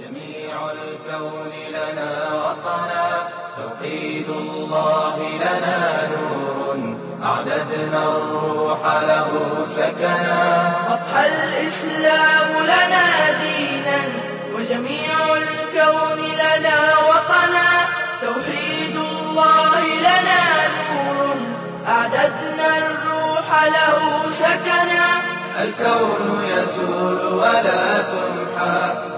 وجميع الكون لنا وطنا. توحيد الله لنا نور. أعددنا الروح له سكنا. أضحى الإسلام لنا دينا. وجميع الكون لنا وطنا. توحيد الله لنا نور. أعددنا الروح له سكنا. الكون يزول ولا تمحى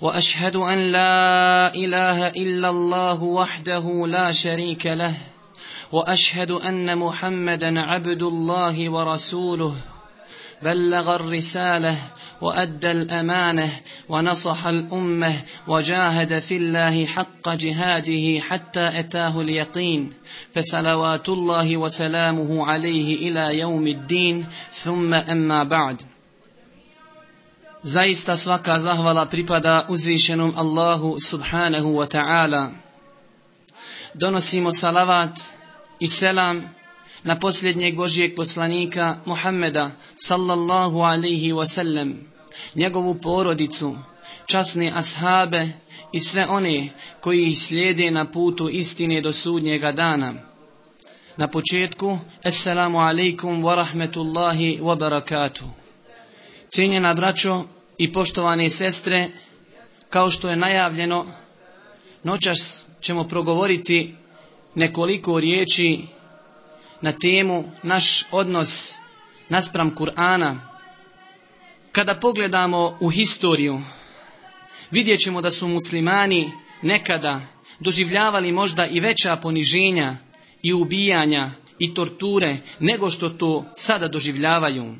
وأشهد أن لا إله إلا الله وحده لا شريك له وأشهد أن محمدا عبد الله ورسوله. بلغ الرسالة وأدى الأمانة ونصح الأمة وجاهد في الله حق جهاده حتى أتاه اليقين فصلوات الله وسلامه عليه إلى يوم الدين. ثم أما بعد. Zaista svaka zahvala pripada uzvišenom Allahu subhanahu wa ta'ala. Donosimo salavat i selam na posljednjeg Božijeg poslanika Muhammeda sallallahu alaihi wasallam, njegovu porodicu, časne ashabe i sve one koji ih slijede na putu istine do sudnjega dana. Na početku, Assalamu alaikum wa rahmetullahi wa barakatuh. Cijenjena braćo i poštovane sestre, kao što je najavljeno, noćas ćemo progovoriti nekoliko riječi na temu naš odnos naspram Kur'ana. Kada pogledamo u historiju, vidjet ćemo da su muslimani nekada doživljavali možda i veća poniženja i ubijanja i torture nego što to sada doživljavaju.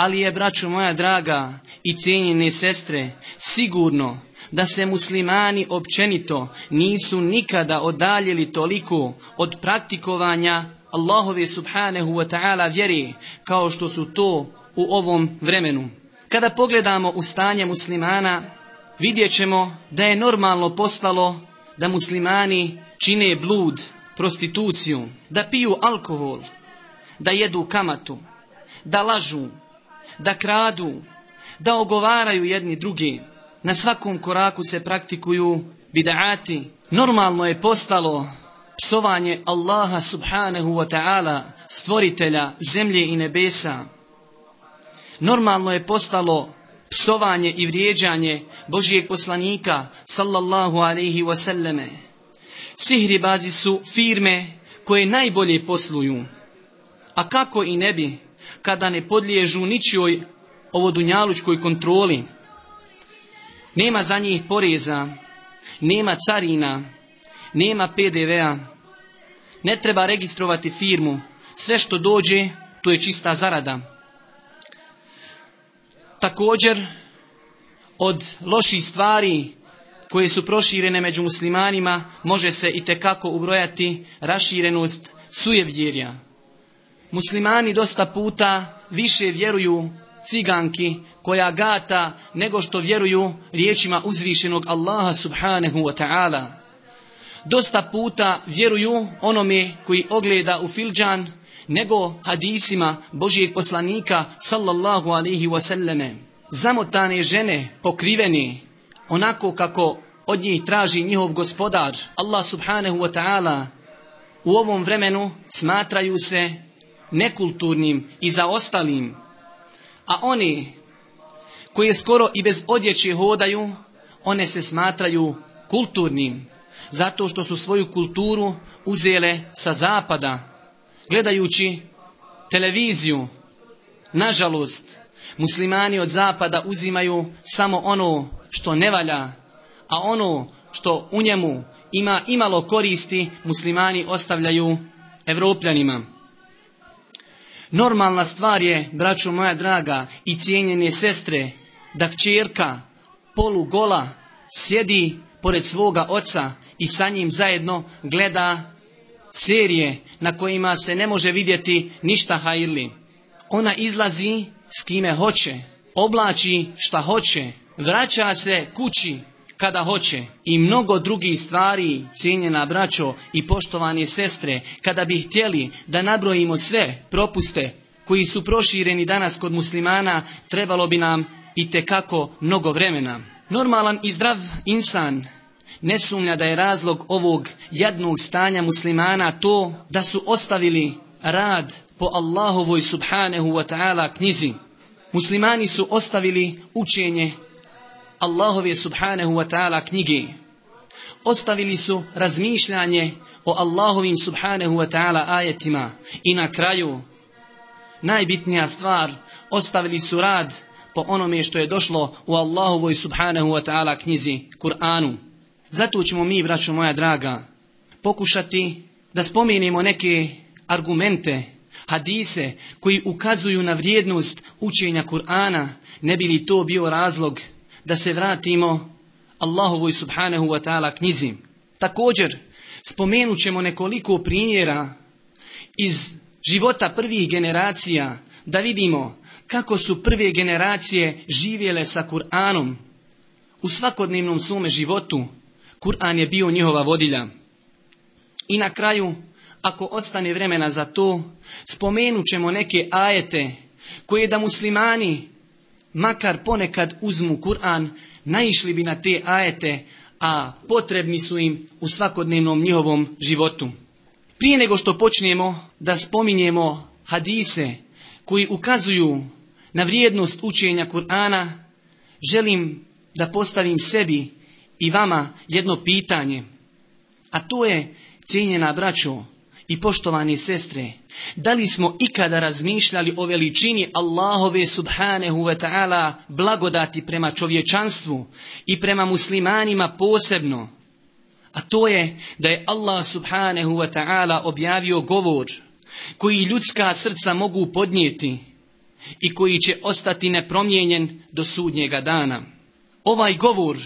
Ali je, braćo moja draga i cijenjene sestre, sigurno da se muslimani općenito nisu nikada odaljili toliko od praktikovanja Allahove subhanahu wa ta'ala vjeri kao što su to u ovom vremenu. Kada pogledamo u stanje muslimana, vidjet ćemo da je normalno postalo da muslimani čine blud, prostituciju, da piju alkohol, da jedu kamatu, da lažu, da kradu, da ogovaraju jedni drugi. Na svakom koraku se praktikuju bid'ati. Normalno je postalo psovanje Allaha subhanahu wa ta'ala, stvoritelja zemlje i nebesa. Normalno je postalo psovanje i vrijeđanje Božijeg poslanika sallallahu alaihi wasallame. Sihribazi su firme koje najbolje posluju. A kako i ne bi kada ne podliježu ničijoj ovodunjalučkoj kontroli. Nema za njih poreza, nema carina, nema PDV-a, ne treba registrovati firmu, sve što dođe, to je čista zarada. Također, od loših stvari koje su proširene među muslimanima, može se i tekako ubrojati raširenost sujevjerja. Muslimani dosta puta više vjeruju ciganki koja gata nego što vjeruju riječima uzvišenog Allaha subhanahu wa ta'ala. Dosta puta vjeruju onome koji ogleda u filđan nego hadisima Božijeg poslanika sallallahu alaihi wasallame. Zamotane žene pokrivene onako kako od njih traži njihov gospodar Allah subhanahu wa ta'ala u ovom vremenu smatraju se nekulturnim i zaostalim a oni koji skoro i bez odjeće hodaju, one se smatraju kulturnim, zato što su svoju kulturu uzele sa zapada, gledajući televiziju. Nažalost, muslimani od zapada uzimaju samo ono što ne valja, a ono što u njemu ima imalo koristi, muslimani ostavljaju evropljanima. Normalna stvar je, braćo moja draga i cijenjene sestre, da kćerka polugola sjedi pored svoga oca i sa njim zajedno gleda serije na kojima se ne može vidjeti ništa hajli. Ona izlazi s kime hoće, oblači šta hoće, vraća se kući kada hoće i mnogo drugih stvari, cijenjena braćo i poštovane sestre, kada bi htjeli da nabrojimo sve propuste koji su prošireni danas kod muslimana, trebalo bi nam i tekako mnogo vremena. Normalan i zdrav insan ne sumnja da je razlog ovog jednog stanja muslimana to da su ostavili rad po Allahovoj subhanahu wa ta'ala knjizi. Muslimani su ostavili učenje Allahove subhanahu wa ta'ala knjige. Ostavili su razmišljanje o Allahovim subhanahu wa ta'ala ajetima i na kraju najbitnija stvar ostavili su rad po onome što je došlo u Allahovoj subhanahu wa ta'ala knjizi Kur'anu. Zato ćemo mi, braćo moja draga, pokušati da spomenemo neke argumente, hadise koji ukazuju na vrijednost učenja Kur'ana, ne bi li to bio razlog da se vratimo Allahovoj subhanahu wa ta'ala knjizi. Također, spomenut ćemo nekoliko primjera iz života prvih generacija da vidimo kako su prve generacije živjele sa Kur'anom u svakodnevnom svome životu. Kur'an je bio njihova vodilja. I na kraju, ako ostane vremena za to, spomenut ćemo neke ajete koje da muslimani makar ponekad uzmu Kur'an, naišli bi na te ajete, a potrebni su im u svakodnevnom njihovom životu. Prije nego što počnemo da spominjemo hadise koji ukazuju na vrijednost učenja Kur'ana, želim da postavim sebi i vama jedno pitanje. A to je, cijenjena braćo i poštovani sestre, da li smo ikada razmišljali o veličini Allahove subhanahu wa ta'ala blagodati prema čovječanstvu i prema muslimanima posebno? A to je da je Allah subhanahu wa ta'ala objavio govor koji ljudska srca mogu podnijeti i koji će ostati nepromijenjen do sudnjega dana. Ovaj govor,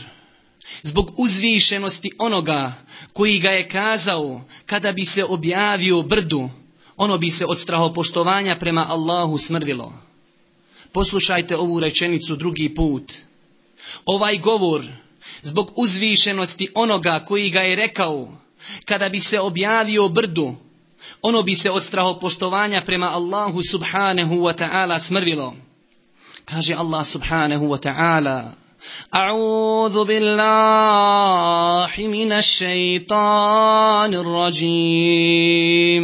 zbog uzvišenosti onoga koji ga je kazao kada bi se objavio brdu, ono bi se od strahopoštovanja prema Allahu smrvilo. Poslušajte ovu rečenicu drugi put. Ovaj govor, zbog uzvišenosti onoga koji ga je rekao, kada bi se objavio brdu, ono bi se od strahopoštovanja prema Allahu subhanahu wa ta'ala smrvilo. Kaže Allah subhanahu wa ta'ala, أعوذ بالله من الشيطان الرجيم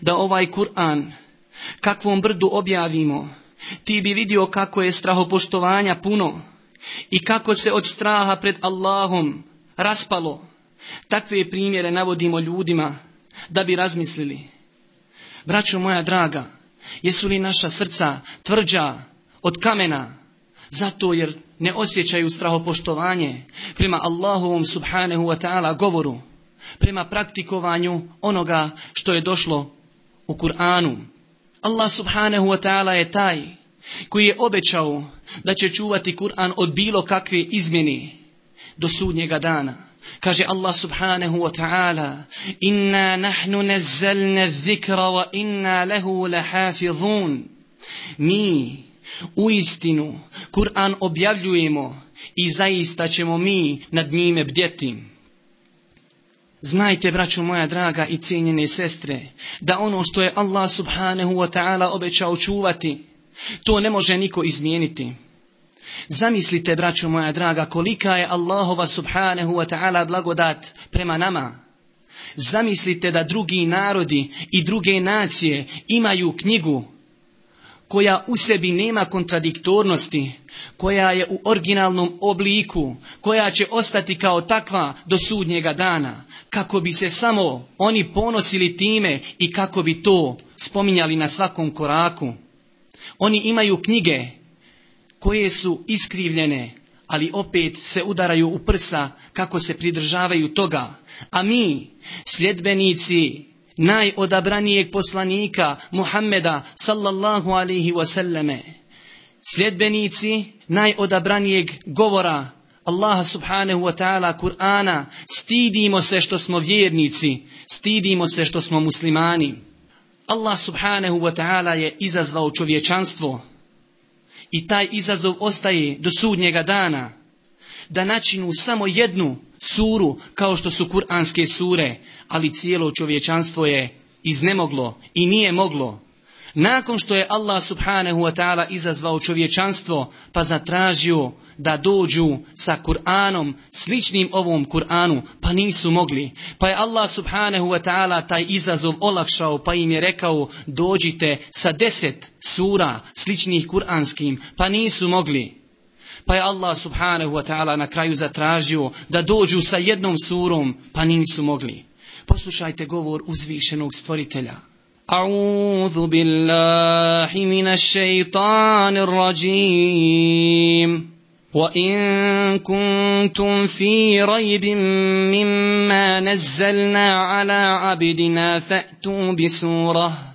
da ovaj Kur'an kakvom brdu objavimo, ti bi vidio kako je strahopoštovanja puno i kako se od straha pred Allahom raspalo. Takve primjere navodimo ljudima da bi razmislili. Braćo moja draga, jesu li naša srca tvrđa od kamena, zato jer ne osjećaju strahopoštovanje prema Allahovom subhanahu wa ta'ala govoru, prema praktikovanju onoga što je došlo u Kur'anu. Allah subhanahu wa ta'ala je taj koji je obećao da će čuvati Kur'an od bilo kakve izmjeni do sudnjega dana. Kaže Allah subhanahu wa ta'ala Inna nahnu nazzalna dhikra wa inna lehu lahafidhun. Mi u istinu Kur'an objavljujemo i zaista ćemo mi nad njime bdjeti. Znajte, braćo moja draga i cijenjene sestre, da ono što je Allah subhanahu wa ta'ala obećao čuvati, to ne može niko izmijeniti. Zamislite, braćo moja draga, kolika je Allahova subhanahu wa ta'ala blagodat prema nama. Zamislite da drugi narodi i druge nacije imaju knjigu koja u sebi nema kontradiktornosti, koja je u originalnom obliku, koja će ostati kao takva do sudnjega dana. kako bi se samo oni ponosili time i kako bi to spominjali na svakom koraku. Oni imaju knjige koje su iskrivljene, ali opet se udaraju u prsa kako se pridržavaju toga. A mi, sljedbenici najodabranijeg poslanika Muhammeda sallallahu alihi wasallame, sljedbenici najodabranijeg govora Allaha subhanahu wa ta'ala Kur'ana, stidimo se što smo vjernici, stidimo se što smo muslimani. Allah subhanahu wa ta'ala je izazvao čovječanstvo i taj izazov ostaje do sudnjega dana da načinu samo jednu suru kao što su kuranske sure, ali cijelo čovječanstvo je iznemoglo i nije moglo. Nakon što je Allah subhanahu wa ta'ala izazvao čovječanstvo pa zatražio da dođu sa Kur'anom sličnim ovom Kur'anu pa nisu mogli. Pa je Allah subhanahu wa ta'ala taj izazov olakšao pa im je rekao dođite sa deset sura sličnih Kur'anskim pa nisu mogli. Pa je Allah subhanahu wa ta'ala na kraju zatražio da dođu sa jednom surom pa nisu mogli. Poslušajte govor uzvišenog stvoritelja. أعوذ بالله من الشيطان الرجيم وإن كنتم في ريب مما نزلنا على عبدنا فأتوا بسورة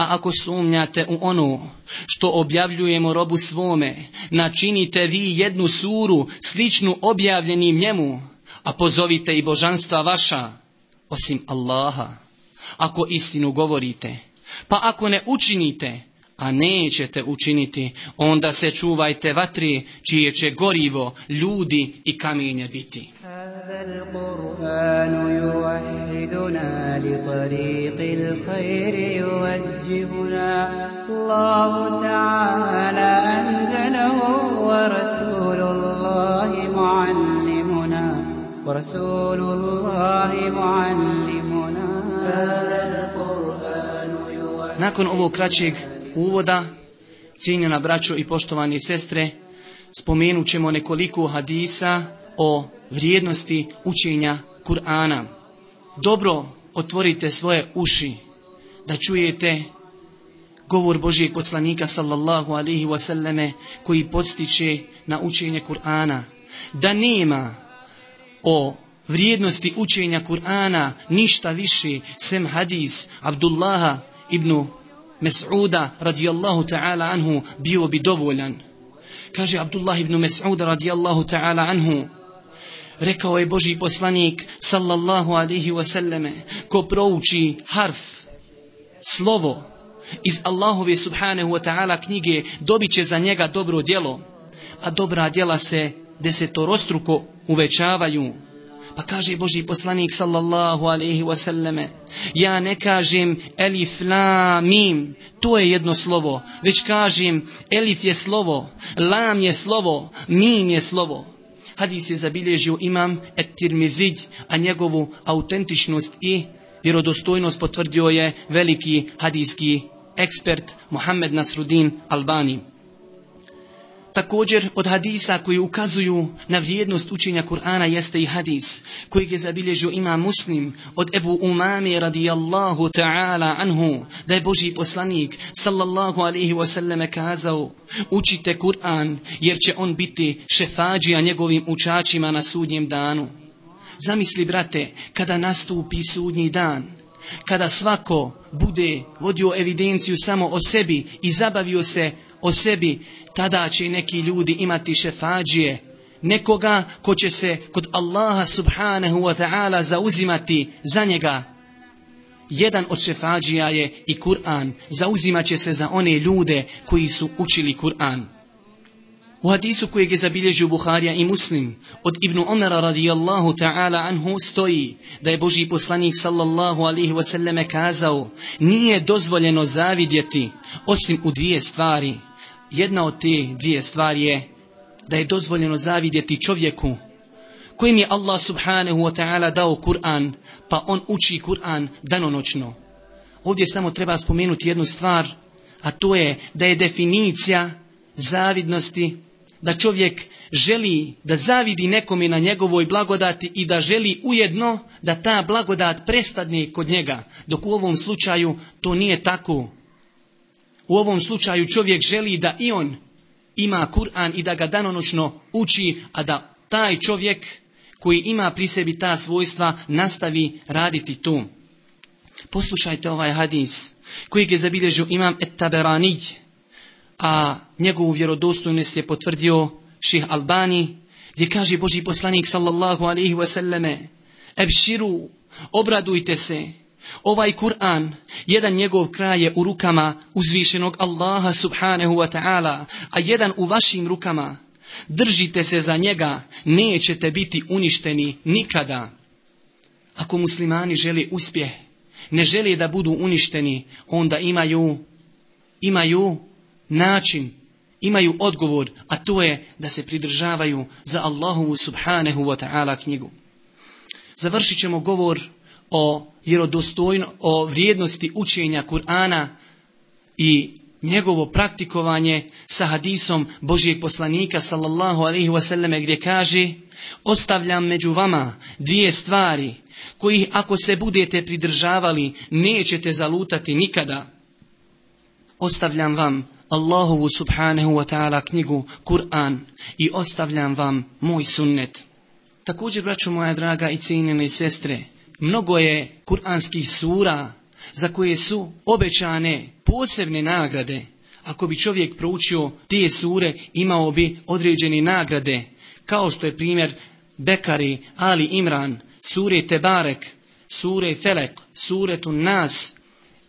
a ako sumnjate u ono što objavljujemo robu svome načinite vi jednu suru sličnu objavljenim njemu a pozovite i božanstva vaša osim Allaha ako istinu govorite. Pa ako ne učinite, a nećete učiniti, onda se čuvajte vatri čije će gorivo ljudi i kamenje biti. ورسول الله معلمنا Nakon ovog kraćeg uvoda, cijenjena braćo i poštovani sestre, spomenut ćemo nekoliko hadisa o vrijednosti učenja Kur'ana. Dobro otvorite svoje uši da čujete govor Božijeg poslanika sallallahu alihi wasallame koji podstiče na učenje Kur'ana. Da nema o vrijednosti učenja Kur'ana ništa više sem hadis Abdullaha ibn Mes'uda radijallahu ta'ala anhu bio bi dovoljan. Kaže Abdullah ibn Mes'uda radijallahu ta'ala anhu rekao je Boži poslanik sallallahu alihi wasallame ko prouči harf, slovo iz Allahove subhanahu wa ta'ala knjige dobit će za njega dobro djelo, a dobra djela se desetorostruko uvećavaju. Pa kaže Boži poslanik sallallahu alaihi wasallame, ja ne kažem elif la mim, to je jedno slovo, već kažem elif je slovo, lam je slovo, mim je slovo. Hadis je zabilježio imam et tirmidhij, a njegovu autentičnost i vjerodostojnost potvrdio je veliki hadijski ekspert Muhammed Nasrudin Albani. Također od hadisa koji ukazuju na vrijednost učenja Kur'ana jeste i hadis kojeg je zabilježio ima muslim od Ebu Umami radijallahu ta'ala anhu da je Boži poslanik sallallahu alaihi wasallam kazao učite Kur'an jer će on biti šefađija njegovim učačima na sudnjem danu. Zamisli brate kada nastupi sudnji dan kada svako bude vodio evidenciju samo o sebi i zabavio se o sebi, tada će neki ljudi imati šefađije, nekoga ko će se kod Allaha subhanahu wa ta'ala zauzimati za njega. Jedan od šefađija je i Kur'an, zauzimat će se za one ljude koji su učili Kur'an. U hadisu kojeg je zabilježio Buharija i Muslim od Ibnu Omera radijallahu ta'ala anhu stoji da je Boži poslanik sallallahu alihi wasallame kazao nije dozvoljeno zavidjeti osim u dvije stvari. Jedna od te dvije stvari je da je dozvoljeno zavidjeti čovjeku kojim je Allah subhanahu wa ta'ala dao Kur'an pa on uči Kur'an danonočno. Ovdje samo treba spomenuti jednu stvar a to je da je definicija zavidnosti da čovjek želi da zavidi nekome na njegovoj blagodati i da želi ujedno da ta blagodat prestadne kod njega, dok u ovom slučaju to nije tako. U ovom slučaju čovjek želi da i on ima Kur'an i da ga danonočno uči, a da taj čovjek koji ima pri sebi ta svojstva nastavi raditi tu. Poslušajte ovaj hadis kojeg je zabilježio imam Et-Taberani, a njegovu vjerodostojnost je potvrdio ših Albani, gdje kaže Boži poslanik sallallahu alaihi wasallame, Ebširu, obradujte se, ovaj Kur'an, jedan njegov kraj je u rukama uzvišenog Allaha subhanahu wa ta'ala, a jedan u vašim rukama. Držite se za njega, nećete biti uništeni nikada. Ako muslimani žele uspjeh, ne žele da budu uništeni, onda imaju, imaju način, imaju odgovor, a to je da se pridržavaju za Allahovu subhanahu wa ta'ala knjigu. Završit ćemo govor o vjerodostojno, o vrijednosti učenja Kur'ana i njegovo praktikovanje sa hadisom Božijeg poslanika sallallahu alaihi wasallam gdje kaže ostavljam među vama dvije stvari kojih ako se budete pridržavali nećete zalutati nikada. Ostavljam vam Allahovu subhanahu wa ta'ala knjigu Kur'an i ostavljam vam moj sunnet. Također, braćo moja draga i cijenjene sestre, mnogo je kuranskih sura za koje su obećane posebne nagrade. Ako bi čovjek proučio te sure, imao bi određene nagrade, kao što je primjer Bekari, Ali Imran, sure Tebarek, sure Felek, suretu Nas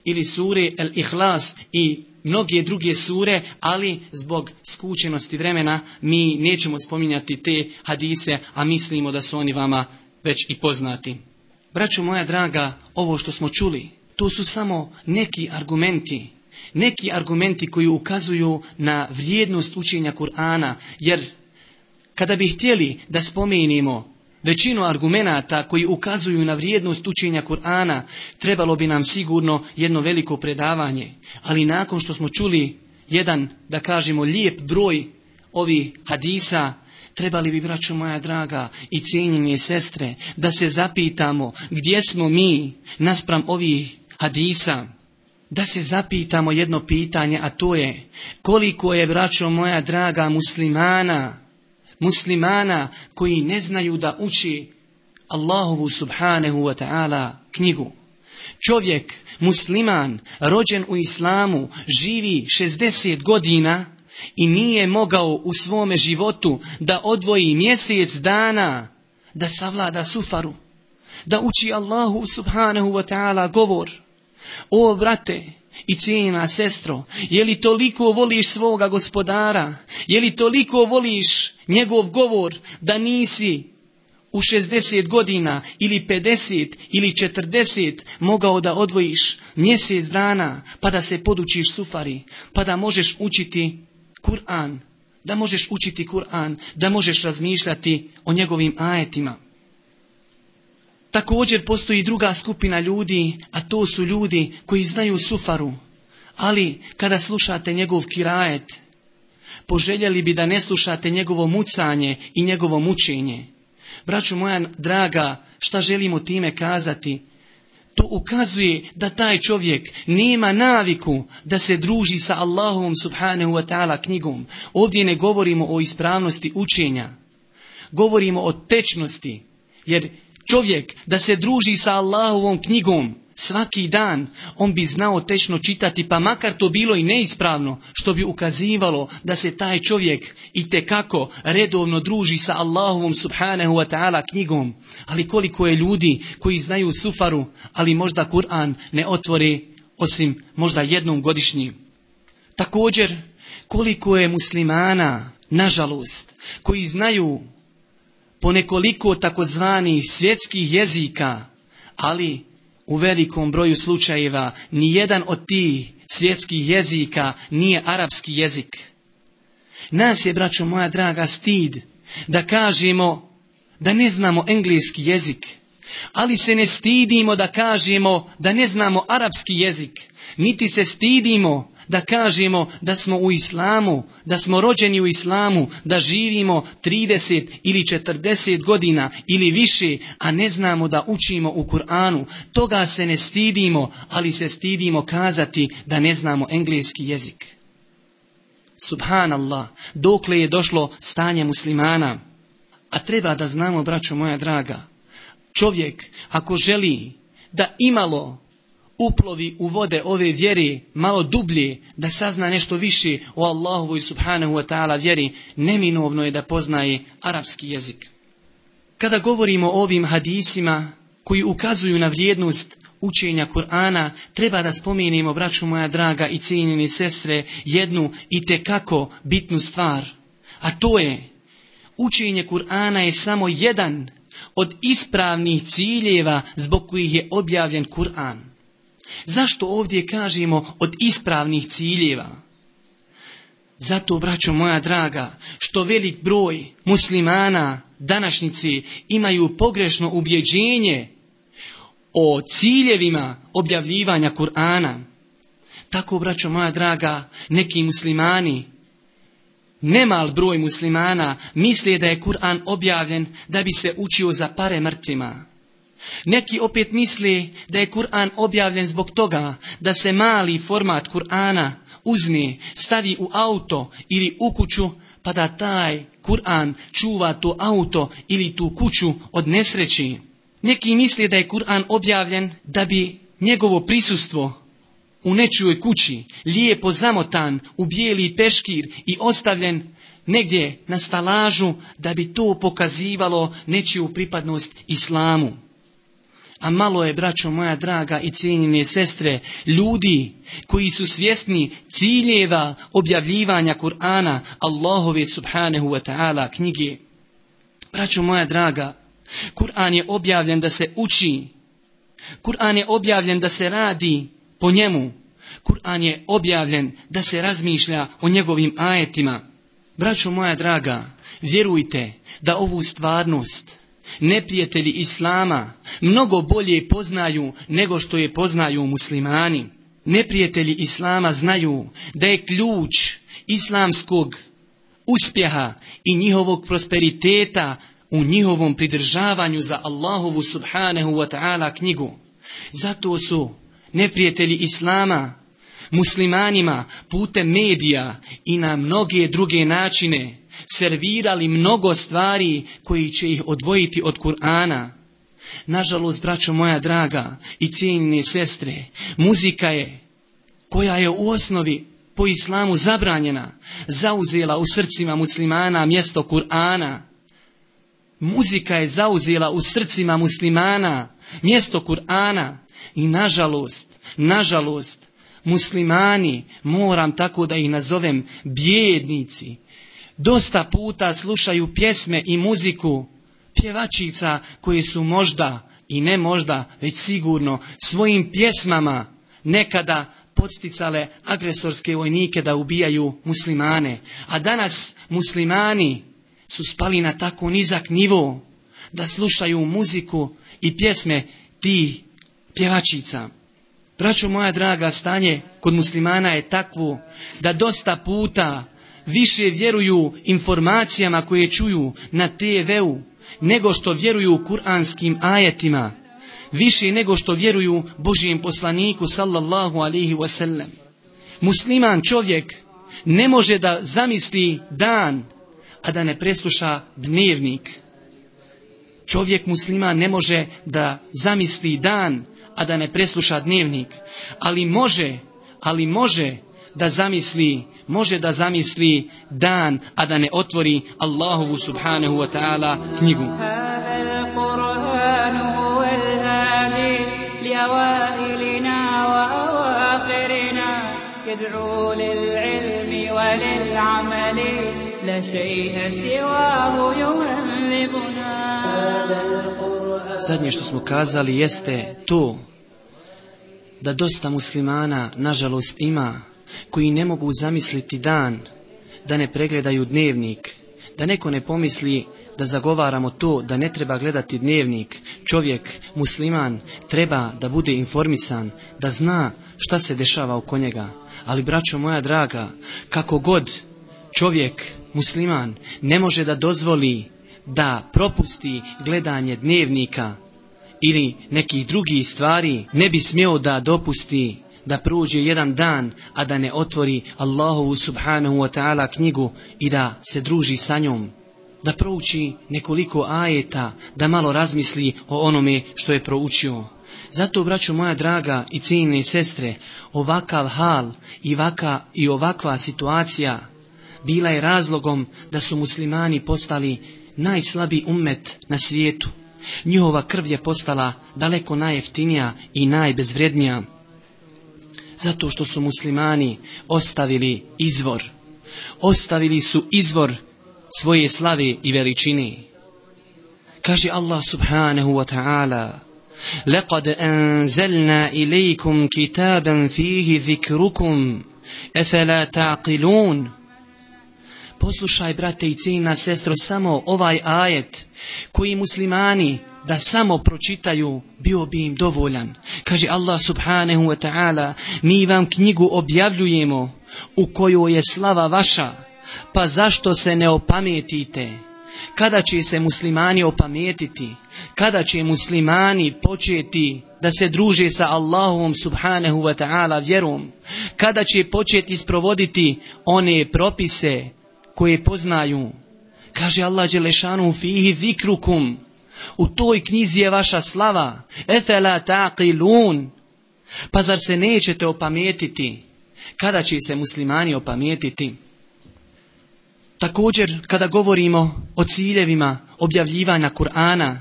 ili sure El Ihlas i mnoge druge sure, ali zbog skučenosti vremena mi nećemo spominjati te hadise, a mislimo da su oni vama već i poznati. Braćo moja draga, ovo što smo čuli, to su samo neki argumenti, neki argumenti koji ukazuju na vrijednost učenja Kur'ana, jer kada bi htjeli da spomenimo većinu argumenata koji ukazuju na vrijednost učenja Kur'ana, trebalo bi nam sigurno jedno veliko predavanje. Ali nakon što smo čuli jedan, da kažemo, lijep broj ovih hadisa, trebali bi, braćo moja draga i cijenjene sestre, da se zapitamo gdje smo mi naspram ovih hadisa. Da se zapitamo jedno pitanje, a to je koliko je, braćo moja draga, muslimana muslimana koji ne znaju da uči Allahovu subhanahu wa ta'ala knjigu. Čovjek, musliman, rođen u islamu, živi 60 godina i nije mogao u svome životu da odvoji mjesec dana da savlada sufaru, da uči Allahu subhanahu wa ta'ala govor. O, brate, i cijena sestro, je li toliko voliš svoga gospodara, je li toliko voliš njegov govor da nisi u 60 godina ili 50 ili 40 mogao da odvojiš mjesec dana pa da se podučiš sufari, pa da možeš učiti Kur'an, da možeš učiti Kur'an, da možeš razmišljati o njegovim ajetima. Također postoji druga skupina ljudi, a to su ljudi koji znaju sufaru. Ali kada slušate njegov kirajet, poželjeli bi da ne slušate njegovo mucanje i njegovo mučenje. Braću moja draga, šta želimo time kazati? To ukazuje da taj čovjek nema naviku da se druži sa Allahom subhanahu wa ta'ala knjigom. Ovdje ne govorimo o ispravnosti učenja. Govorimo o tečnosti. Jer čovjek da se druži sa Allahovom knjigom svaki dan, on bi znao tečno čitati, pa makar to bilo i neispravno, što bi ukazivalo da se taj čovjek i kako redovno druži sa Allahovom subhanahu wa ta'ala knjigom. Ali koliko je ljudi koji znaju sufaru, ali možda Kur'an ne otvore osim možda jednom godišnji. Također, koliko je muslimana nažalost, koji znaju po nekoliko takozvanih svjetskih jezika, ali u velikom broju slučajeva nijedan od tih svjetskih jezika nije arapski jezik. Nas je, braćo moja draga, stid da kažemo da ne znamo engleski jezik, ali se ne stidimo da kažemo da ne znamo arapski jezik, niti se stidimo da kažemo da smo u islamu, da smo rođeni u islamu, da živimo 30 ili 40 godina ili više, a ne znamo da učimo u Kur'anu. Toga se ne stidimo, ali se stidimo kazati da ne znamo engleski jezik. Subhanallah, dokle je došlo stanje muslimana. A treba da znamo, braćo moja draga, čovjek ako želi da imalo uplovi u vode ove vjere malo dublje, da sazna nešto više o Allahovoj subhanahu wa ta'ala vjeri, neminovno je da poznaje arapski jezik. Kada govorimo o ovim hadisima koji ukazuju na vrijednost učenja Kur'ana, treba da spomenemo, braću moja draga i cijenjeni sestre, jednu i tekako bitnu stvar. A to je, učenje Kur'ana je samo jedan od ispravnih ciljeva zbog kojih je objavljen Kur'an. Zašto ovdje kažemo od ispravnih ciljeva? Zato, braćo moja draga, što velik broj muslimana današnjici imaju pogrešno ubjeđenje o ciljevima objavljivanja Kur'ana. Tako, braćo moja draga, neki muslimani, nemal broj muslimana misle da je Kur'an objavljen da bi se učio za pare mrtvima. Neki opet misle da je Kur'an objavljen zbog toga da se mali format Kur'ana uzme, stavi u auto ili u kuću, pa da taj Kur'an čuva to auto ili tu kuću od nesreći. Neki misle da je Kur'an objavljen da bi njegovo prisustvo u nečijoj kući, lijepo zamotan u bijeli peškir i ostavljen negdje na stalažu da bi to pokazivalo nečiju pripadnost islamu. A malo je, braćo moja draga i cijenjene sestre, ljudi koji su svjesni ciljeva objavljivanja Kur'ana Allahove subhanahu wa ta'ala knjige. Braćo moja draga, Kur'an je objavljen da se uči. Kur'an je objavljen da se radi po njemu. Kur'an je objavljen da se razmišlja o njegovim ajetima. Braćo moja draga, vjerujte da ovu stvarnost neprijatelji Islama mnogo bolje poznaju nego što je poznaju muslimani. Neprijatelji Islama znaju da je ključ islamskog uspjeha i njihovog prosperiteta u njihovom pridržavanju za Allahovu subhanahu wa ta'ala knjigu. Zato su neprijatelji Islama muslimanima putem medija i na mnoge druge načine servirali mnogo stvari koji će ih odvojiti od Kur'ana. Nažalost, braćo moja draga i cijenjene sestre, muzika je, koja je u osnovi po islamu zabranjena, zauzela u srcima muslimana mjesto Kur'ana. Muzika je zauzela u srcima muslimana mjesto Kur'ana i nažalost, nažalost, muslimani, moram tako da ih nazovem, bjednici, dosta puta slušaju pjesme i muziku pjevačica koje su možda i ne možda, već sigurno svojim pjesmama nekada podsticale agresorske vojnike da ubijaju muslimane. A danas muslimani su spali na tako nizak nivo da slušaju muziku i pjesme ti pjevačica. Braćo moja draga, stanje kod muslimana je takvo da dosta puta više vjeruju informacijama koje čuju na TV-u nego što vjeruju kuranskim ajetima, više nego što vjeruju Božijem poslaniku sallallahu alaihi wasallam. Musliman čovjek ne može da zamisli dan, a da ne presluša dnevnik. Čovjek musliman ne može da zamisli dan, a da ne presluša dnevnik. Ali može, ali može da zamisli može da zamisli dan, a da ne otvori Allahovu subhanahu wa ta'ala knjigu. Zadnje što smo kazali jeste to da dosta muslimana, nažalost, ima koji ne mogu zamisliti dan da ne pregledaju dnevnik, da neko ne pomisli da zagovaramo to da ne treba gledati dnevnik. Čovjek, musliman, treba da bude informisan, da zna šta se dešava oko njega. Ali, braćo moja draga, kako god čovjek, musliman, ne može da dozvoli da propusti gledanje dnevnika ili nekih drugih stvari, ne bi smio da dopusti da prođe jedan dan, a da ne otvori Allahovu subhanahu wa ta'ala knjigu i da se druži sa njom. Da prouči nekoliko ajeta, da malo razmisli o onome što je proučio. Zato, braćo moja draga i cijenine sestre, ovakav hal i, vaka, i ovakva situacija bila je razlogom da su muslimani postali najslabiji ummet na svijetu. Njihova krv je postala daleko najjeftinija i najbezvrednija. Zato što su muslimani ostavili izvor. Ostavili su izvor svoje slave i veličine. Kaže Allah subhanahu wa ta'ala لقد أنزلنا إليكم كتابا فيه ذكركم أفلا تعقلون Poslušaj, brate i cijena sestro, samo ovaj ajet koji muslimani da samo pročitaju, bio bi im dovoljan. Kaže Allah subhanahu wa ta'ala, mi vam knjigu objavljujemo u kojoj je slava vaša, pa zašto se ne opametite? Kada će se muslimani opametiti? Kada će muslimani početi da se druže sa Allahom subhanahu wa ta'ala vjerom? Kada će početi sprovoditi one propise koje poznaju? Kaže Allah Đelešanu fihi zikrukum. U toj knjizi je vaša slava. Efela taqilun. Pa zar se nećete opametiti? Kada će se muslimani opametiti? Također, kada govorimo o ciljevima objavljivanja Kur'ana,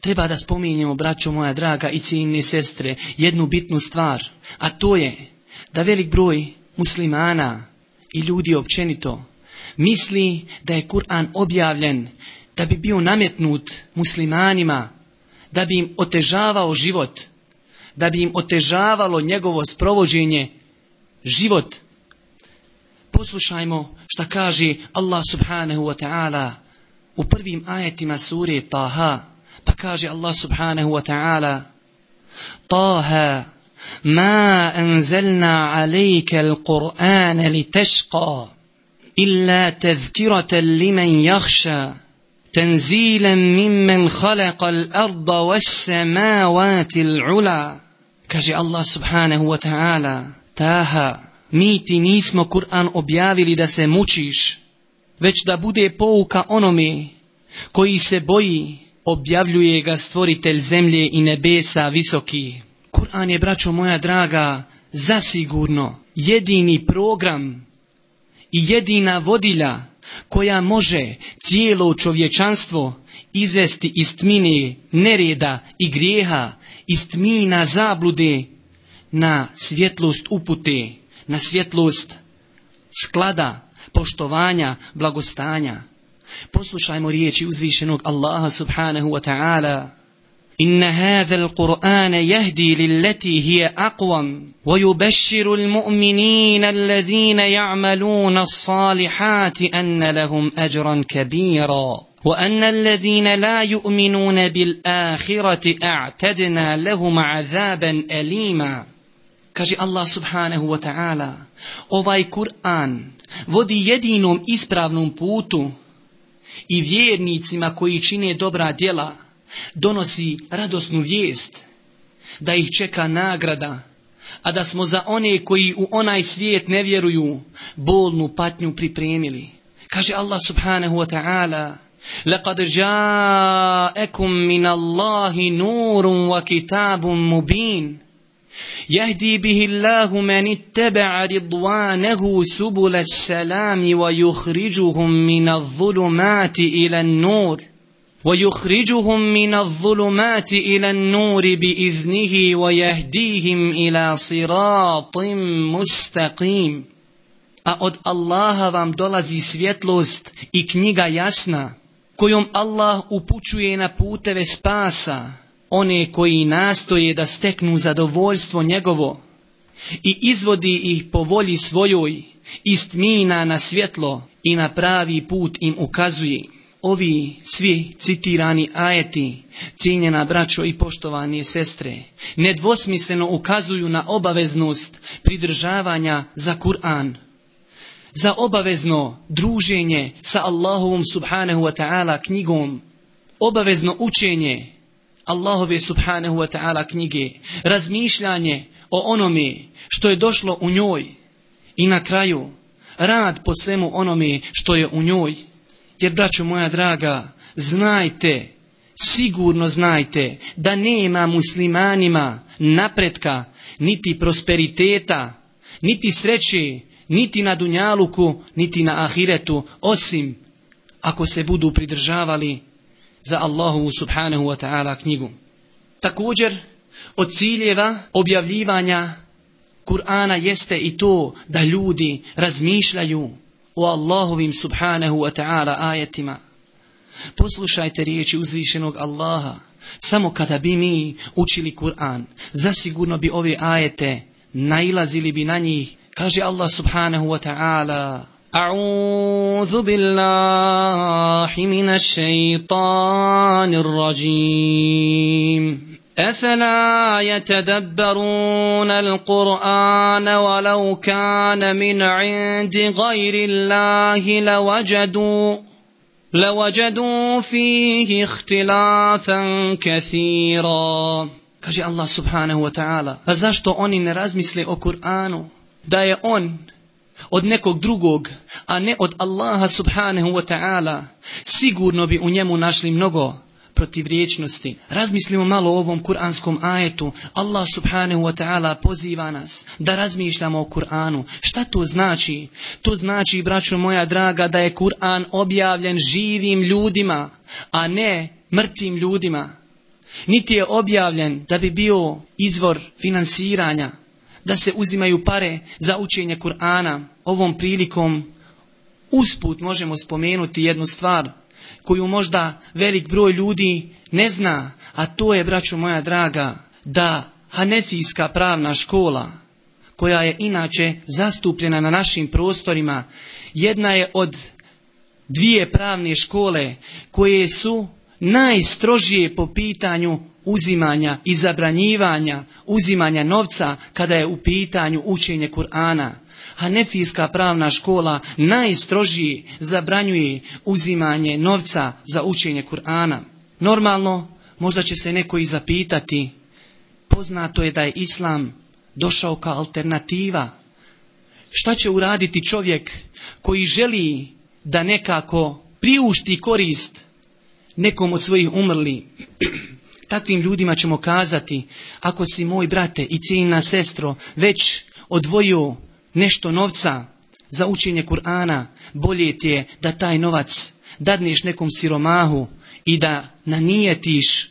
treba da spominjemo, braćo moja draga i cijenine sestre, jednu bitnu stvar, a to je da velik broj muslimana i ljudi općenito misli da je Kur'an objavljen da bi bio nametnut muslimanima, da bi im otežavao život, da bi im otežavalo njegovo sprovođenje, život. Poslušajmo šta kaže Allah subhanahu wa ta'ala u prvim ajetima sure Taha, pa kaže Allah subhanahu wa ta'ala Taha ما أنزلنا عليك القرآن لتشقى إلا تذكرة لمن Tenzilen mimmen halakal arda wassamavati l'ula. Kaže Allah subhanahu wa ta'ala, Taha, mi ti nismo Kur'an objavili da se mučiš, već da bude pouka onome koji se boji, objavljuje ga stvoritelj zemlje i nebesa visoki. Kur'an je, braćo moja draga, zasigurno jedini program i jedina vodilja koja može cijelo čovječanstvo izvesti iz tmine nereda i grijeha, iz tmina zablude na svjetlost upute, na svjetlost sklada, poštovanja, blagostanja. Poslušajmo riječi uzvišenog Allaha subhanahu wa ta'ala. إن هذا القرآن يهدي للتي هي أقوم ويبشر المؤمنين الذين يعملون الصالحات أن لهم أجرا كبيرا وأن الذين لا يؤمنون بالآخرة أعتدنا لهم عذابا أليما. Kaže Allah subhanahu wa ta'ala, ovaj Kur'an vodi jedinom ispravnom putu i vjernicima koji čine dobra djela donosi radosnu vijest da ih čeka nagrada, a da smo za one koji u onaj svijet ne vjeruju bolnu patnju pripremili. Kaže Allah subhanahu wa ta'ala, لقد جاءكم من الله نور وكتاب مبين يهدي به الله من اتبع رضوانه سبل السلام ويخرجهم من الظلمات إلى النور ويخرجهم من الظلمات إلى النور بإذنه ويهديهم إلى صراط مستقيم a od Allaha vam dolazi svjetlost i knjiga jasna, kojom Allah upućuje na puteve spasa, one koji nastoje da steknu zadovoljstvo njegovo i izvodi ih po volji svojoj, istmina na svjetlo i na pravi put im ukazuje. Ovi svi citirani ajeti, cijenjena braćo i poštovani sestre, nedvosmisleno ukazuju na obaveznost pridržavanja za Kur'an, za obavezno druženje sa Allahovom subhanahu wa ta'ala knjigom, obavezno učenje Allahove subhanahu wa ta'ala knjige, razmišljanje o onome što je došlo u njoj i na kraju rad po svemu onome što je u njoj. Jer, braćo moja draga, znajte, sigurno znajte da nema muslimanima napretka, niti prosperiteta, niti sreće, niti na Dunjaluku, niti na Ahiretu, osim ako se budu pridržavali za Allahu subhanahu wa ta'ala knjigu. Također, od ciljeva objavljivanja Kur'ana jeste i to da ljudi razmišljaju o Allahovim subhanahu wa ta'ala ajetima. Poslušajte riječi uzvišenog Allaha. Samo kada bi mi učili Kur'an, zasigurno bi ove ajete nailazili bi na njih. Kaže Allah subhanahu wa ta'ala أعوذ بالله من الشيطان الرجيم أفلا يتدبرون القرآن ولو كان من عند غير الله لوجدوا لوجدوا فيه اختلافا كثيرا. كجي الله سبحانه وتعالى فزاشتو أني نرازمسلي أو قرآنو دا يأون od nekog drugog, a ne od Allaha subhanahu wa ta'ala, sigurno bi u njemu našli mnogo protivriječnosti. Razmislimo malo o ovom kuranskom ajetu. Allah subhanahu wa ta'ala poziva nas da razmišljamo o Kur'anu. Šta to znači? To znači, braćo moja draga, da je Kur'an objavljen živim ljudima, a ne mrtvim ljudima. Niti je objavljen da bi bio izvor finansiranja, da se uzimaju pare za učenje Kur'ana. Ovom prilikom usput možemo spomenuti jednu stvar koju možda velik broj ljudi ne zna, a to je, braćo moja draga, da Hanefijska pravna škola, koja je inače zastupljena na našim prostorima, jedna je od dvije pravne škole koje su najstrožije po pitanju uzimanja i zabranjivanja uzimanja novca kada je u pitanju učenje Kur'ana. Hanefijska pravna škola najstrožije zabranjuje uzimanje novca za učenje Kur'ana. Normalno, možda će se neko i zapitati, poznato je da je Islam došao kao alternativa. Šta će uraditi čovjek koji želi da nekako priušti korist nekom od svojih umrli? Takvim ljudima ćemo kazati, ako si moj brate i cijenina sestro već odvojio nešto novca za učenje Kur'ana, bolje ti je da taj novac dadneš nekom siromahu i da nanijetiš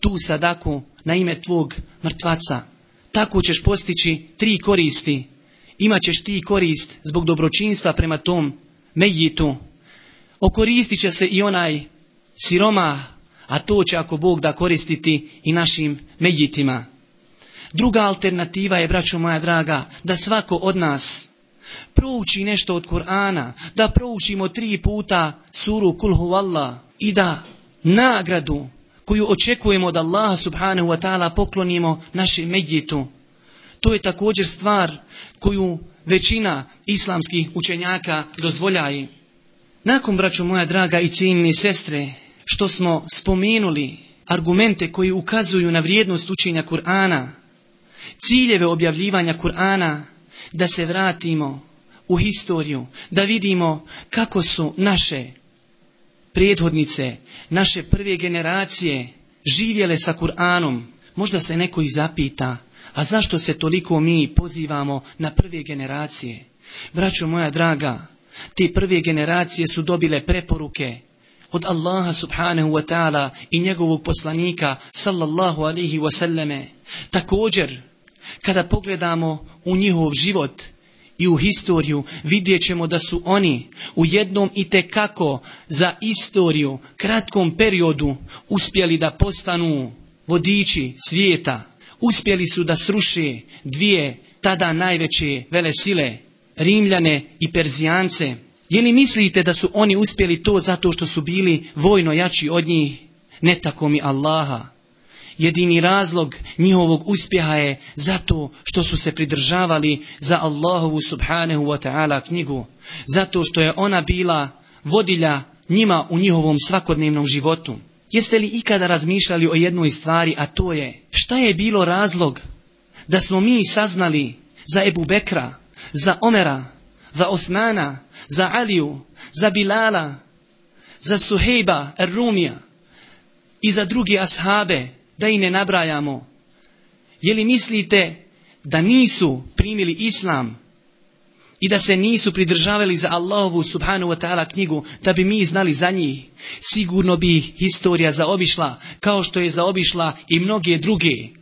tu sadaku na ime tvog mrtvaca. Tako ćeš postići tri koristi. Imaćeš ti korist zbog dobročinstva prema tom mejitu. Okoristit će se i onaj siroma, a to će ako Bog da koristiti i našim mejitima. Druga alternativa je, braćo moja draga, da svako od nas prouči nešto od Kur'ana, da proučimo tri puta suru Kulhu Allah i da nagradu koju očekujemo od Allaha subhanahu wa ta'ala poklonimo našem medjitu. To je također stvar koju većina islamskih učenjaka dozvoljaje. Nakon, braćo moja draga i cijenini sestre, što smo spomenuli argumente koji ukazuju na vrijednost učenja Kur'ana, ciljeve objavljivanja Kur'ana, da se vratimo u historiju, da vidimo kako su naše prethodnice, naše prve generacije živjele sa Kur'anom. Možda se neko i zapita, a zašto se toliko mi pozivamo na prve generacije? Braćo moja draga, te prve generacije su dobile preporuke od Allaha subhanahu wa ta'ala i njegovog poslanika sallallahu alihi wasallame. Također, kada pogledamo u njihov život i u historiju, vidjet ćemo da su oni u jednom i kako za istoriju, kratkom periodu, uspjeli da postanu vodiči svijeta. Uspjeli su da sruše dvije tada najveće vele sile, Rimljane i Perzijance. Je li mislite da su oni uspjeli to zato što su bili vojno jači od njih? Ne tako mi Allaha. Jedini razlog njihovog uspjeha je zato što su se pridržavali za Allahovu subhanahu wa ta'ala knjigu. Zato što je ona bila vodilja njima u njihovom svakodnevnom životu. Jeste li ikada razmišljali o jednoj stvari, a to je šta je bilo razlog da smo mi saznali za Ebu Bekra, za Omera, za Osmana, za Aliju, za Bilala, za Suhejba, Rumija i za druge ashabe, da i ne nabrajamo. Je li mislite da nisu primili islam i da se nisu pridržavali za Allahovu subhanahu wa ta'ala knjigu, da bi mi znali za njih, sigurno bi ih historija zaobišla, kao što je zaobišla i mnoge druge.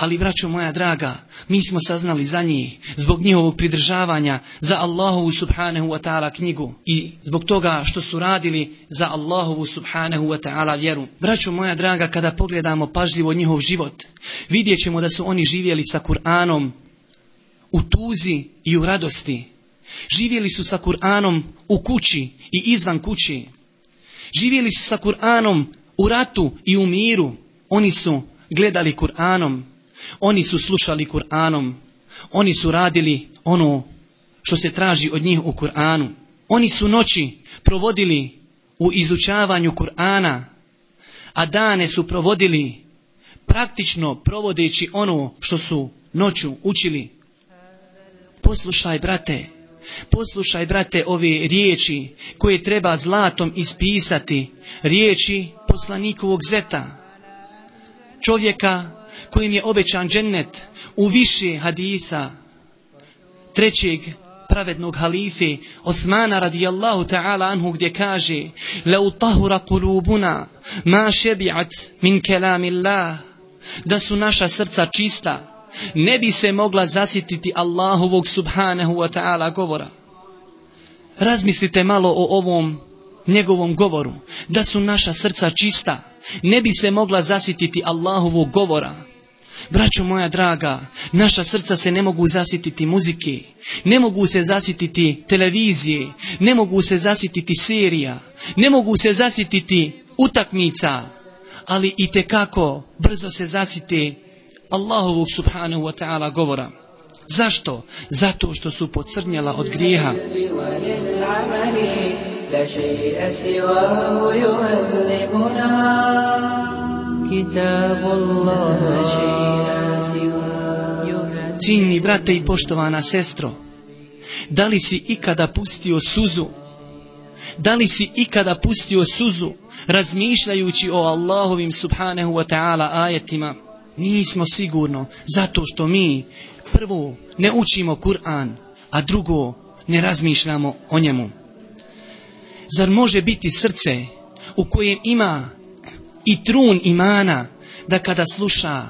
Ali, braćo moja draga, mi smo saznali za njih, zbog njihovog pridržavanja za Allahovu subhanahu wa ta'ala knjigu i zbog toga što su radili za Allahovu subhanahu wa ta'ala vjeru. Braćo moja draga, kada pogledamo pažljivo njihov život, vidjet ćemo da su oni živjeli sa Kur'anom u tuzi i u radosti. Živjeli su sa Kur'anom u kući i izvan kući. Živjeli su sa Kur'anom u ratu i u miru. Oni su gledali Kur'anom. Oni su slušali Kur'anom. Oni su radili ono što se traži od njih u Kur'anu. Oni su noći provodili u izučavanju Kur'ana, a dane su provodili praktično provodeći ono što su noću učili. Poslušaj, brate, poslušaj, brate, ove riječi koje treba zlatom ispisati, riječi poslanikovog zeta, čovjeka kojim je obećan džennet u više hadisa, trećeg pravednog halife Osmana radijallahu ta'ala anhu gdje kaže لَوْ طَهُرَ قُلُوبُنَا مَا شَبِعَتْ مِنْ كَلَامِ اللَّهِ da su naša srca čista ne bi se mogla zasititi Allahovog subhanahu wa ta'ala govora. Razmislite malo o ovom njegovom govoru, da su naša srca čista, ne bi se mogla zasititi Allahovog govora. Braćo moja draga, naša srca se ne mogu zasititi muzike, ne mogu se zasititi televizije, ne mogu se zasititi serija, ne mogu se zasititi utakmica, ali i kako brzo se zasite Allahovog subhanahu wa ta'ala govora. Zašto? Zato što su pocrnjala od grijeha. Cijenni brate i poštovana sestro, da li si ikada pustio suzu? Da li si ikada pustio suzu razmišljajući o Allahovim subhanahu wa ta'ala ajetima? Nismo sigurno, zato što mi prvo ne učimo Kur'an, a drugo ne razmišljamo o njemu. Zar može biti srce u kojem ima i trun imana da kada sluša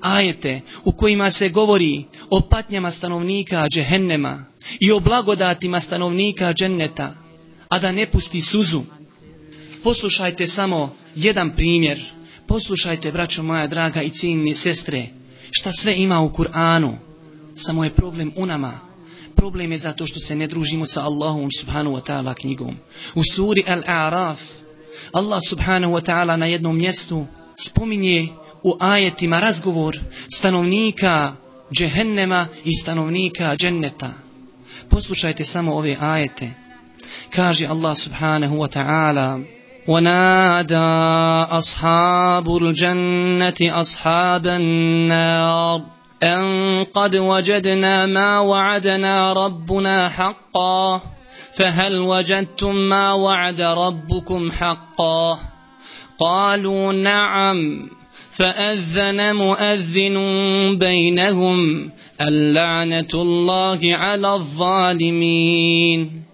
ajete u kojima se govori o patnjama stanovnika džehennema i o blagodatima stanovnika dženneta, a da ne pusti suzu. Poslušajte samo jedan primjer Poslušajte, braćo moja draga i cijenine sestre, šta sve ima u Kur'anu. Samo je problem u nama. Problem je zato što se ne družimo sa Allahom subhanahu wa ta'ala knjigom. U suri Al-A'raf Allah subhanahu wa ta'ala na jednom mjestu spominje u ajetima razgovor stanovnika džehennema i stanovnika dženneta. Poslušajte samo ove ajete. Kaže Allah subhanahu wa ta'ala ونادى أصحاب الجنة أصحاب النار أن قد وجدنا ما وعدنا ربنا حقا فهل وجدتم ما وعد ربكم حقا قالوا نعم فأذن مؤذن بينهم اللعنة الله على الظالمين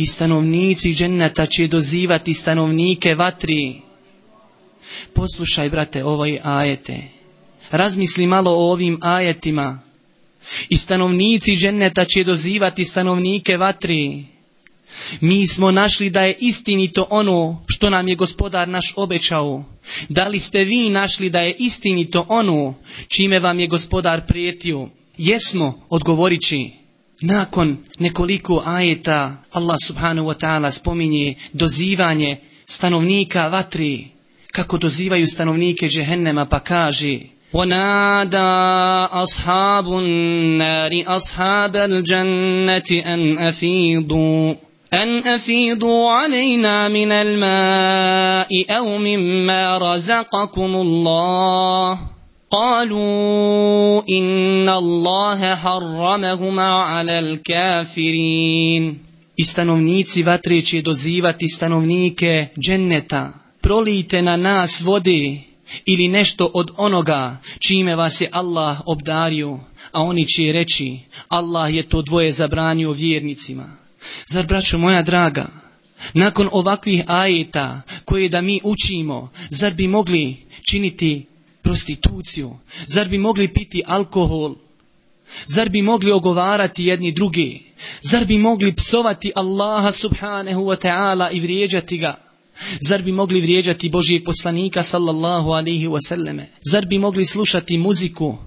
i stanovnici dženneta će dozivati stanovnike vatri. Poslušaj, brate, ovoj ajete. Razmisli malo o ovim ajetima. I stanovnici dženneta će dozivati stanovnike vatri. Mi smo našli da je istinito ono što nam je gospodar naš obećao. Da li ste vi našli da je istinito ono čime vam je gospodar prijetio? Jesmo, odgovorit će. Nakon nekoliko ajeta Allah subhanahu wa ta'ala spominje dozivanje stanovnika vatri, kako dozivaju stanovnike džehennema pa kaže ونادى أصحاب النار أصحاب الجنة أن أفيضوا أن أفيضوا علينا من الماء أو مما رزقكم الله قالوا إن الله حرمهما على الكافرين I stanovnici vatre će dozivati stanovnike dženneta. Prolijte na nas vode ili nešto od onoga čime vas je Allah obdario, a oni će reći Allah je to dvoje zabranio vjernicima. Zar braćo moja draga, nakon ovakvih ajeta koje da mi učimo, zar bi mogli činiti prostituciju? Zar bi mogli piti alkohol? Zar bi mogli ogovarati jedni drugi? Zar bi mogli psovati Allaha subhanahu wa ta'ala i vrijeđati ga? Zar bi mogli vrijeđati Božijeg poslanika sallallahu alaihi wasallame? Zar bi mogli slušati muziku?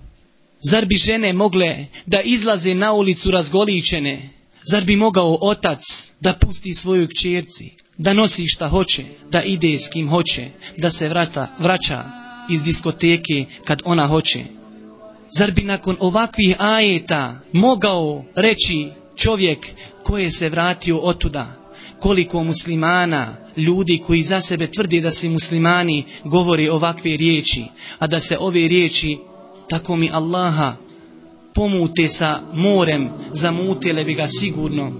Zar bi žene mogle da izlaze na ulicu razgoličene? Zar bi mogao otac da pusti svoju kćerci, da nosi šta hoće, da ide s kim hoće, da se vrata, vraća iz diskoteke kad ona hoće? Zar bi nakon ovakvih ajeta mogao reći čovjek koji se vratio otuda, koliko muslimana, ljudi koji za sebe tvrdi da su muslimani, govori ovakve riječi, a da se ove riječi, tako mi Allaha, pomute sa morem, zamutile bi ga sigurno.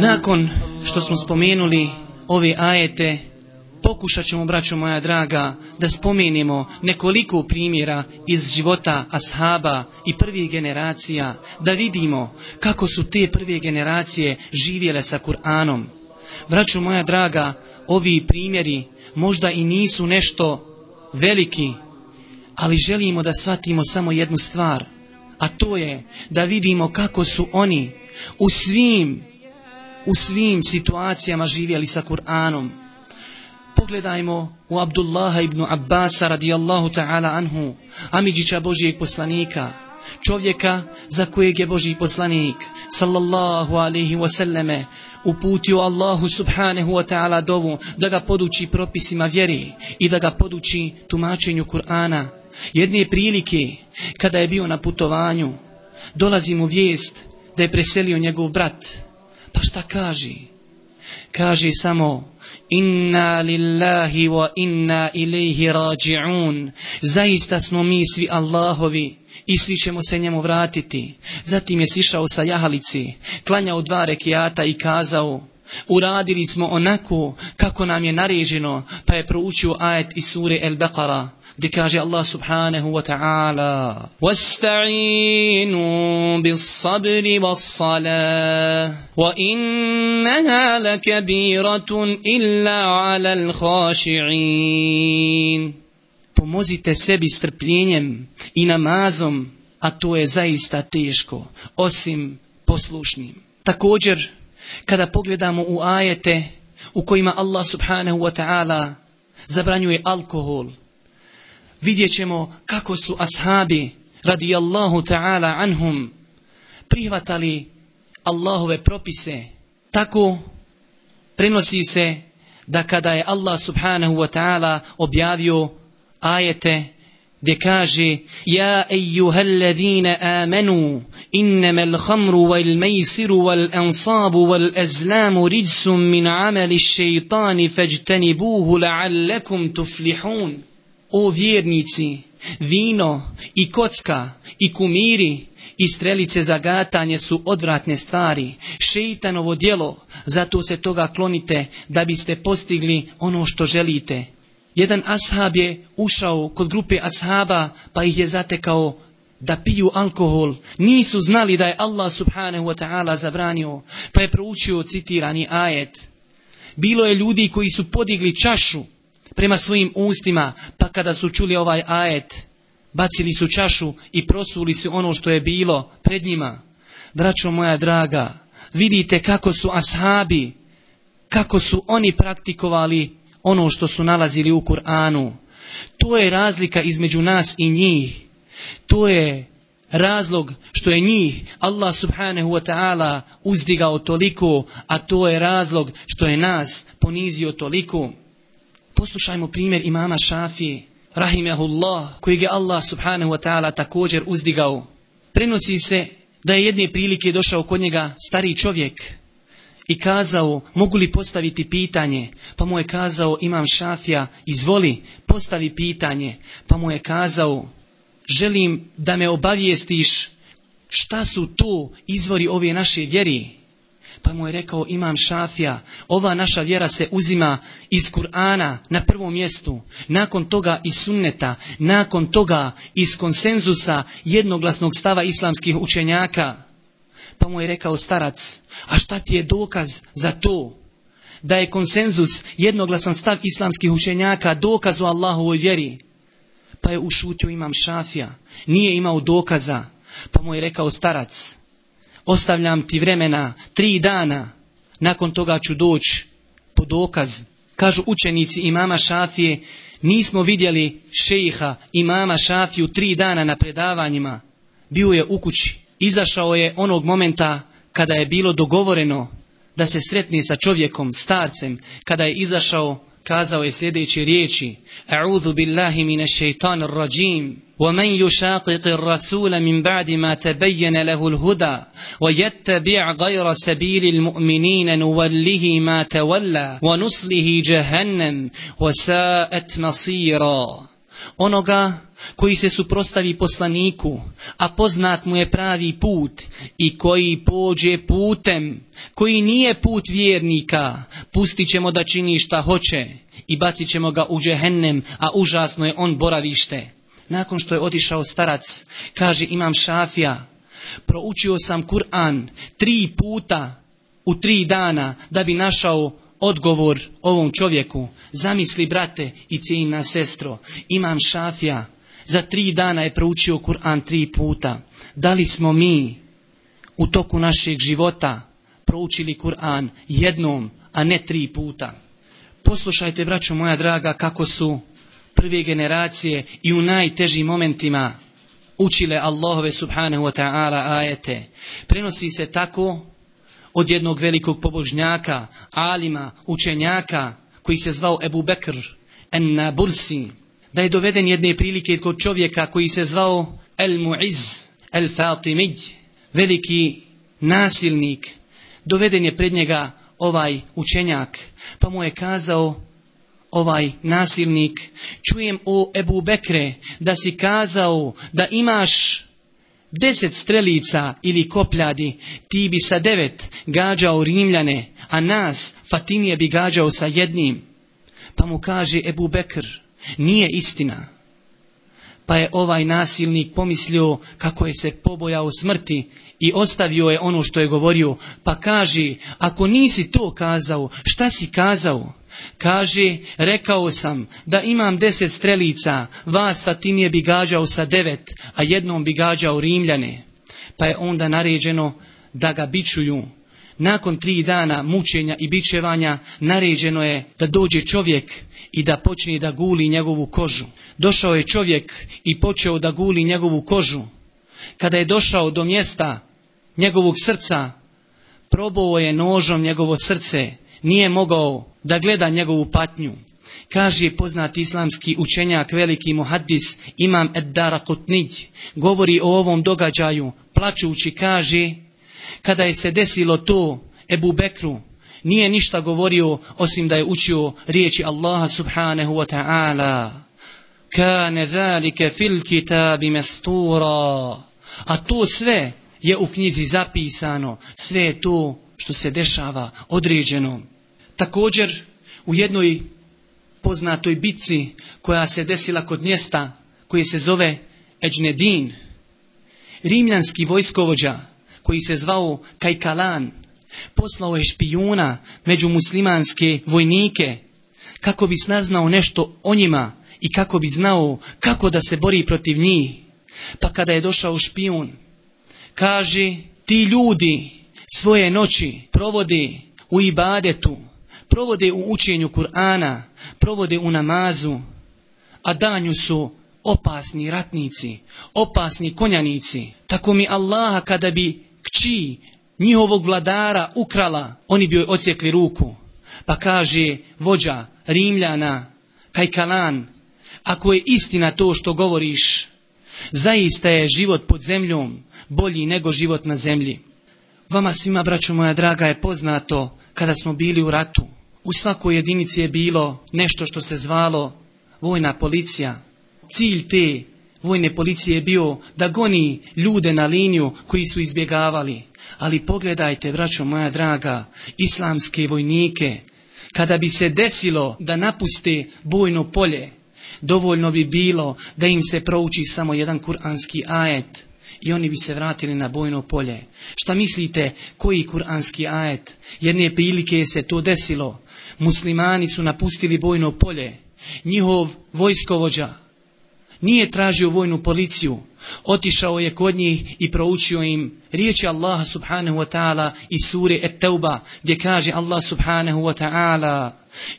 Nakon što smo spomenuli ove ajete, pokušat ćemo, braćo moja draga, da spomenimo nekoliko primjera iz života ashaba i prvih generacija, da vidimo kako su te prve generacije živjele sa Kur'anom. Braćo moja draga, ovi primjeri možda i nisu nešto veliki, ali želimo da shvatimo samo jednu stvar, a to je da vidimo kako su oni u svim, u svim situacijama živjeli sa Kur'anom. Pogledajmo u Abdullaha ibn Abbasa radijallahu ta'ala anhu, Amidžića Božijeg poslanika, čovjeka za kojeg je Božji poslanik, sallallahu alaihi wasallame, uputio Allahu subhanahu wa ta'ala dovu da ga poduči propisima vjeri i da ga poduči tumačenju Kur'ana. Jedne prilike, kada je bio na putovanju, dolazi mu vijest da je preselio njegov brat. Pa šta kaže? Kaže samo, Inna lillahi wa inna ilaihi rađi'un. Zaista smo mi svi Allahovi i svi ćemo se njemu vratiti. Zatim je sišao sa jahalici, klanjao dva rekiata i kazao Uradili smo onako kako nam je naređeno, pa je proučio ajet iz sure El Beqara, gdje kaže Allah subhanahu wa ta'ala وَاسْتَعِينُوا بِالصَّبْرِ وَالصَّلَاةِ وَإِنَّهَا لَكَبِيرَةٌ إِلَّا عَلَى الْخَاشِعِينَ Pomozite sebi strpljenjem i namazom, a to je zaista teško, osim poslušnim. Također, kada pogledamo u ajete u kojima Allah subhanahu wa ta'ala zabranjuje alkohol, vidjet ćemo kako su ashabi radijallahu ta'ala anhum prihvatali Allahove propise. Tako prenosi se da kada je Allah subhanahu wa ta'ala objavio ajete gdje kaže Ja ejuhalladhina amanu innama al-khamru wal-maysiru wal-ansabu wal-azlamu rijsum min amali šeitani fajtanibuhu la'allakum tuflihun O vjernici, vino i kocka i kumiri i strelice za gatanje su odvratne stvari, šeitanovo djelo, zato se toga klonite da biste postigli ono što želite. Jedan ashab je ušao kod grupe ashaba pa ih je zatekao da piju alkohol. Nisu znali da je Allah subhanahu wa ta'ala zabranio, pa je proučio citirani ajet. Bilo je ljudi koji su podigli čašu prema svojim ustima, pa kada su čuli ovaj ajet, bacili su čašu i prosuli su ono što je bilo pred njima. Braćo moja draga, vidite kako su ashabi, kako su oni praktikovali ono što su nalazili u Kur'anu. To je razlika između nas i njih. To je razlog što je njih Allah subhanahu wa ta'ala uzdigao toliko, a to je razlog što je nas ponizio toliko. Poslušajmo primjer imama Šafije, rahimahullah, kojeg je Allah subhanahu wa ta'ala također uzdigao. Prenosi se da je jedne prilike došao kod njega stari čovjek i kazao, mogu li postaviti pitanje? Pa mu je kazao, imam šafija, izvoli, postavi pitanje. Pa mu je kazao, želim da me obavijestiš šta su to izvori ove naše vjeri. Pa mu je rekao imam šafija, ova naša vjera se uzima iz Kur'ana na prvom mjestu, nakon toga iz sunneta, nakon toga iz konsenzusa jednoglasnog stava islamskih učenjaka. Pa mu je rekao starac, a šta ti je dokaz za to? Da je konsenzus jednoglasan stav islamskih učenjaka dokaz u Allahovoj vjeri. Pa je ušutio imam šafija, nije imao dokaza, pa mu je rekao starac, ostavljam ti vremena tri dana, nakon toga ću doći po dokaz. Kažu učenici imama Šafije, nismo vidjeli šejiha imama Šafiju tri dana na predavanjima. Bio je u kući. Izašao je onog momenta kada je bilo dogovoreno da se sretni sa čovjekom, starcem, kada je izašao kazao je sljedeće riječi A'udhu billahi mine šeitan rajim ومن يشاقق الرسول من بعد ما تبين له الهدى ويتبع غير سبيل المؤمنين نوله ما تولى ونصله جهنم وساءت مصيرا onoga koji se suprostavi poslaniku, a poznat mu je pravi put i koji pođe putem, koji nije put vjernika, pustit ćemo da čini šta hoće i bacit ćemo ga u džehennem, a užasno je on boravište. Nakon što je otišao starac, kaže imam šafija, proučio sam Kur'an tri puta u tri dana da bi našao odgovor ovom čovjeku. Zamisli, brate i cijena sestro, imam šafija, za tri dana je proučio Kur'an tri puta. Da li smo mi u toku našeg života proučili Kur'an jednom, a ne tri puta? Poslušajte, braćo moja draga, kako su prve generacije i u najtežim momentima učile Allahove subhanahu wa ta'ala ajete. Prenosi se tako od jednog velikog pobožnjaka, alima, učenjaka, koji se zvao Ebu Bekr, en Nabulsi, da je doveden jedne prilike kod čovjeka koji se zvao El Muiz, El Fatimij, veliki nasilnik, doveden je pred njega ovaj učenjak, pa mu je kazao ovaj nasilnik, čujem o Ebu Bekre da si kazao da imaš deset strelica ili kopljadi, ti bi sa devet gađao Rimljane, a nas, Fatimije, bi gađao sa jednim. Pa mu kaže Ebu Bekr, nije istina. Pa je ovaj nasilnik pomislio kako je se pobojao smrti i ostavio je ono što je govorio. Pa kaže, ako nisi to kazao, šta si kazao? Kaže, rekao sam da imam deset strelica, vas Fatimije bi gađao sa devet, a jednom bi gađao Rimljane. Pa je onda naređeno da ga bičuju. Nakon tri dana mučenja i bičevanja naređeno je da dođe čovjek i da počne da guli njegovu kožu. Došao je čovjek i počeo da guli njegovu kožu. Kada je došao do mjesta njegovog srca, probao je nožom njegovo srce, nije mogao da gleda njegovu patnju. Kaže poznati islamski učenjak, veliki muhaddis, imam Eddara Kutnij, govori o ovom događaju, plaćući kaže, kada je se desilo to Ebu Bekru, nije ništa govorio osim da je učio riječi Allaha subhanahu wa ta'ala. Kane zalike fil kitabi mestura. A to sve je u knjizi zapisano, sve je to što se dešava određeno. Također u jednoj poznatoj bitci koja se desila kod mjesta koji se zove Eđnedin, rimljanski vojskovođa koji se zvao Kajkalan, poslao je špijuna među muslimanske vojnike kako bi snaznao nešto o njima i kako bi znao kako da se bori protiv njih. Pa kada je došao špijun, kaže ti ljudi svoje noći provode u ibadetu, provode u učenju Kur'ana, provode u namazu, a danju su opasni ratnici, opasni konjanici. Tako mi Allaha kada bi kći njihovog vladara ukrala, oni bi joj ocijekli ruku. Pa kaže vođa Rimljana, Kajkalan, ako je istina to što govoriš, zaista je život pod zemljom bolji nego život na zemlji. Vama svima, braćo moja draga, je poznato kada smo bili u ratu. U svakoj jedinici je bilo nešto što se zvalo vojna policija. Cilj te vojne policije je bio da goni ljude na liniju koji su izbjegavali. Ali pogledajte, braćo moja draga, islamske vojnike, kada bi se desilo da napuste bojno polje, dovoljno bi bilo da im se prouči samo jedan kuranski ajet i oni bi se vratili na bojno polje. Šta mislite, koji kuranski ajet? Jedne prilike se to desilo. Muslimani su napustili bojno polje. Njihov vojskovođa nije tražio vojnu policiju, otišao je kod njih i proučio im riječi Allaha subhanahu wa ta'ala iz sure Et-Tauba gdje kaže Allah subhanahu wa ta'ala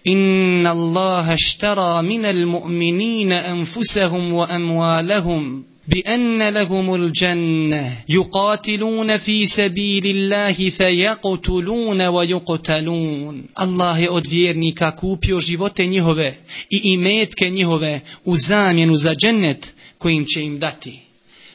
Inna Allaha štara minal mu'minina anfusahum wa amwalahum بأن لهم الجنة يقاتلون في سبيل الله فيقتلون ويقتلون الله je od vjernika kupio živote njihove i imetke njihove u zamjenu za džennet kojim će im dati.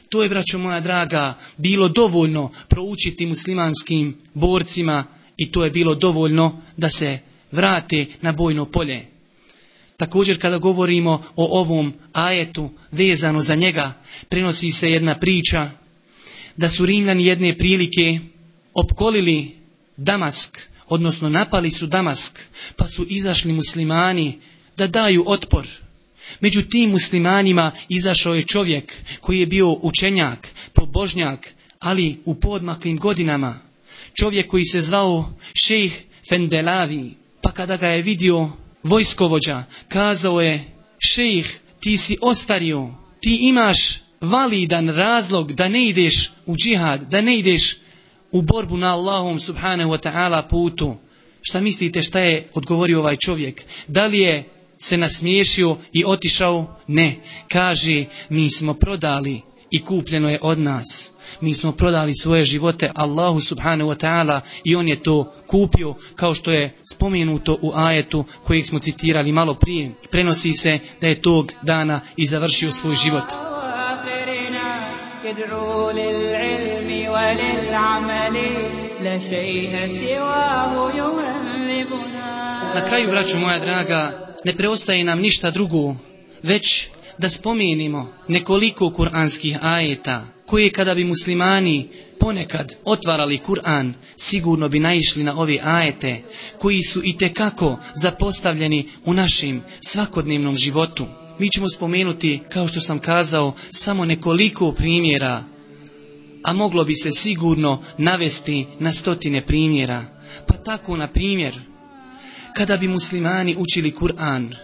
To je, braćo moja draga, bilo dovoljno proučiti muslimanskim borcima i to je bilo dovoljno da se vrate na bojno polje. Također kada govorimo o ovom ajetu vezano za njega, prenosi se jedna priča da su Rimljani jedne prilike opkolili Damask, odnosno napali su Damask, pa su izašli muslimani da daju otpor. Među tim muslimanima izašao je čovjek koji je bio učenjak, pobožnjak, ali u podmaklim godinama. Čovjek koji se zvao šejh Fendelavi, pa kada ga je vidio vojskovođa, kazao je, šejh, ti si ostario, ti imaš validan razlog da ne ideš u džihad, da ne ideš u borbu na Allahom subhanahu wa ta'ala putu. Šta mislite šta je odgovorio ovaj čovjek? Da li je se nasmiješio i otišao? Ne. Kaže, mi smo prodali i kupljeno je od nas. Mi smo prodali svoje živote Allahu subhanahu wa ta'ala i on je to kupio kao što je spomenuto u ajetu kojeg smo citirali malo prije. Prenosi se da je tog dana i završio svoj život. Na kraju, braću moja draga, ne preostaje nam ništa drugo, već da spomenimo nekoliko kuranskih ajeta koje kada bi muslimani ponekad otvarali Kur'an, sigurno bi naišli na ove ajete, koji su i tekako zapostavljeni u našem svakodnevnom životu. Mi ćemo spomenuti, kao što sam kazao, samo nekoliko primjera, a moglo bi se sigurno navesti na stotine primjera. Pa tako, na primjer, kada bi muslimani učili Kur'an,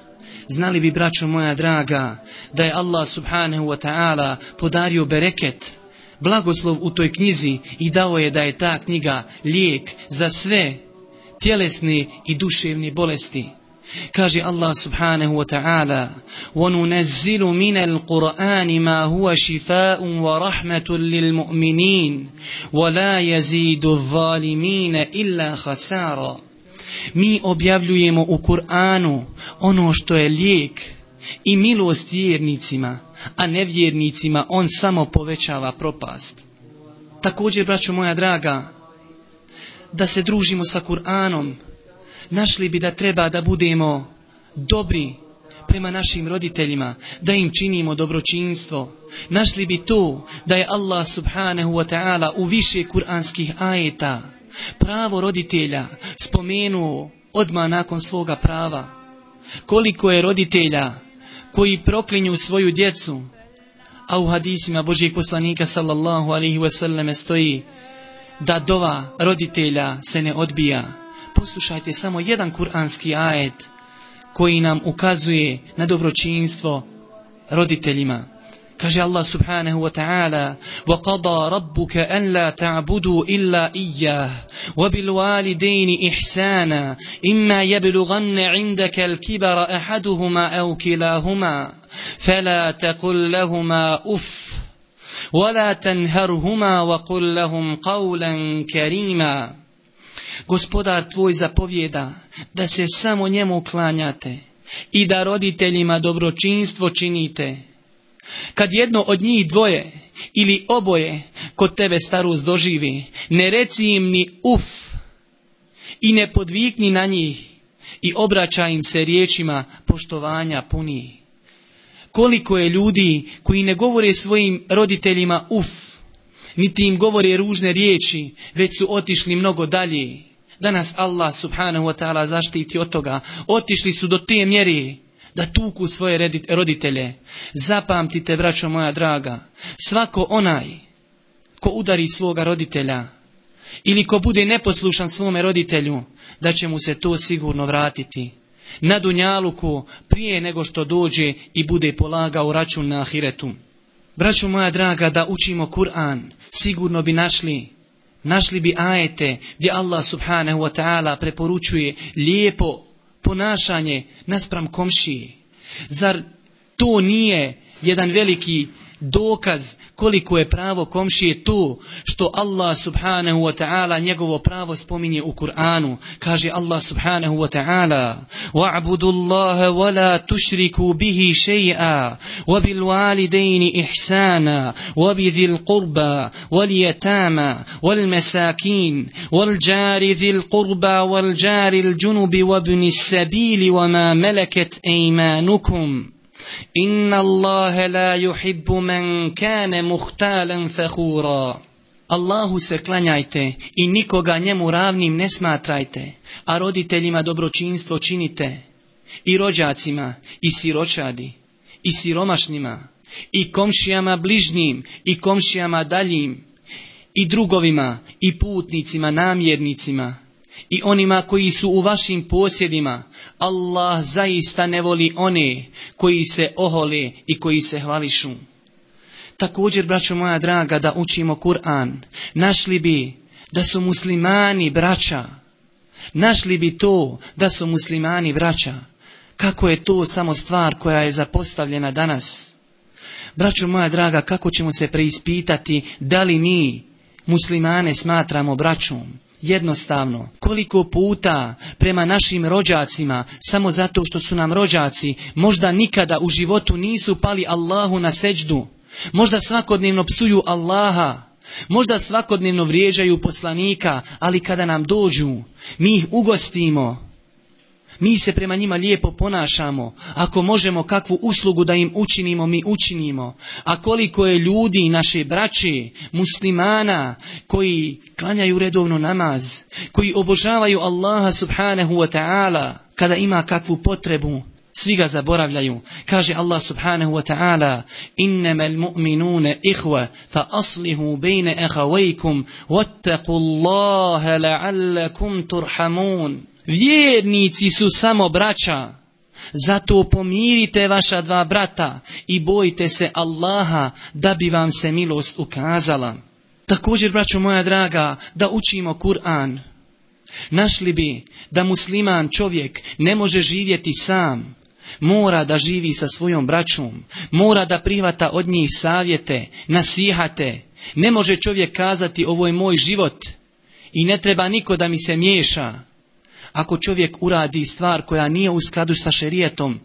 Znali bi, braćo moja draga, da je Allah subhanahu wa ta'ala podario bereket, blagoslov u toj knjizi i dao je da je ta knjiga lijek za sve tjelesne i duševne bolesti. Kaže Allah subhanahu wa ta'ala وَنُنَزِّلُ مِنَ الْقُرْآنِ مَا هُوَ شِفَاءٌ وَرَحْمَةٌ لِلْمُؤْمِنِينَ وَلَا يَزِيدُ الظَّالِمِينَ إِلَّا خَسَارًا mi objavljujemo u Kur'anu ono što je lijek i milost vjernicima, a nevjernicima on samo povećava propast. Također, braćo moja draga, da se družimo sa Kur'anom, našli bi da treba da budemo dobri prema našim roditeljima, da im činimo dobročinstvo. Našli bi to da je Allah subhanahu wa ta'ala u više kuranskih ajeta pravo roditelja spomenuo odmah nakon svoga prava. Koliko je roditelja koji proklinju svoju djecu, a u hadisima Božijeg poslanika sallallahu alaihi wasallam stoji da dova roditelja se ne odbija. Poslušajte samo jedan kuranski ajet koji nam ukazuje na dobročinstvo roditeljima. Kaže Allah subhanahu wa ta'ala وَقَضَى رَبُّكَ أَنْ لَا تَعْبُدُوا إِلَّا إِيَّهِ وَبِالْوَالِدَيْنِ إِحْسَانًا إِمَّا يَبْلُغَنَّ عِنْدَكَ الْكِبَرَ أَحَدُهُمَا أَوْ كِلَاهُمَا فَلَا تَقُلْ لَهُمَا أُفٍّ وَلَا تَنْهَرْهُمَا وَقُلْ لَهُمْ قَوْلًا كَرِيمًا Gospodar tvoj zapovjeda da se samo njemu klanjate i da roditeljima dobročinstvo činite. Kad jedno od njih dvoje ili oboje kod tebe starost doživi, ne reci im ni uf i ne podvikni na njih i obraćaj im se riječima poštovanja puni. Koliko je ljudi koji ne govore svojim roditeljima uf, niti im govore ružne riječi, već su otišli mnogo dalje. Danas Allah subhanahu wa ta'ala zaštiti od toga. Otišli su do te mjeri da tuku svoje roditelje. Zapamtite, braćo moja draga, svako onaj ko udari svoga roditelja ili ko bude neposlušan svome roditelju, da će mu se to sigurno vratiti. Na Dunjaluku prije nego što dođe i bude polagao račun na Ahiretu. Braćo moja draga, da učimo Kur'an, sigurno bi našli Našli bi ajete gdje Allah subhanahu wa ta'ala preporučuje lijepo ponašanje naspram komšiji. Zar to nije jedan veliki dokaz koliko je pravo komšije tu što Allah subhanahu wa ta'ala njegovo pravo spominje u Kur'anu. Kaže Allah subhanahu wa ta'ala وَعْبُدُ اللَّهَ وَلَا تُشْرِكُوا بِهِ شَيْئًا وَبِالْوَالِدَيْنِ إِحْسَانًا وَبِذِي الْقُرْبَى وَالْيَتَامَى وَالْمَسَاكِينِ وَالْجَارِ ذِي الْقُرْبَى وَالْجَارِ الْجُنُبِ وَابْنِ السَّبِيلِ وَمَا مَلَكَتْ أَيْمَانُكُمْ Inna Allahe la yuhibbu men kane muhtalen fehura. Allahu se klanjajte i nikoga njemu ravnim ne smatrajte, a roditeljima dobročinstvo činite, i rođacima, i siročadi, i siromašnima, i komšijama bližnjim, i komšijama daljim, i drugovima, i putnicima, namjernicima, i onima koji su u vašim posjedima, Allah zaista ne voli one koji se ohole i koji se hvališu. Također, braćo moja draga, da učimo Kur'an, našli bi da su muslimani braća. Našli bi to da su muslimani braća. Kako je to samo stvar koja je zapostavljena danas? Braćo moja draga, kako ćemo se preispitati da li mi muslimane smatramo braćom? Jednostavno, koliko puta prema našim rođacima, samo zato što su nam rođaci, možda nikada u životu nisu pali Allahu na seđdu, možda svakodnevno psuju Allaha, možda svakodnevno vrijeđaju poslanika, ali kada nam dođu, mi ih ugostimo, mi se prema njima lijepo ponašamo. Ako možemo kakvu uslugu da im učinimo, mi učinimo. A koliko je ljudi, naše braće, muslimana, koji klanjaju redovno namaz, koji obožavaju Allaha subhanahu wa ta'ala, kada ima kakvu potrebu, svi ga zaboravljaju. Kaže Allah subhanahu wa ta'ala Innama mu'minune ihva fa aslihu bejne ehavajkum wattaku Allahe la'allakum turhamun. Vjernici su samo braća, zato pomirite vaša dva brata i bojite se Allaha da bi vam se milost ukazala. Također, braćo moja draga, da učimo Kur'an. Našli bi da musliman čovjek ne može živjeti sam, mora da živi sa svojom braćom, mora da prihvata od njih savjete, nasihate. Ne može čovjek kazati ovo je moj život i ne treba niko da mi se miješa. Ako čovjek uradi stvar koja nije u skladu sa šerijetom,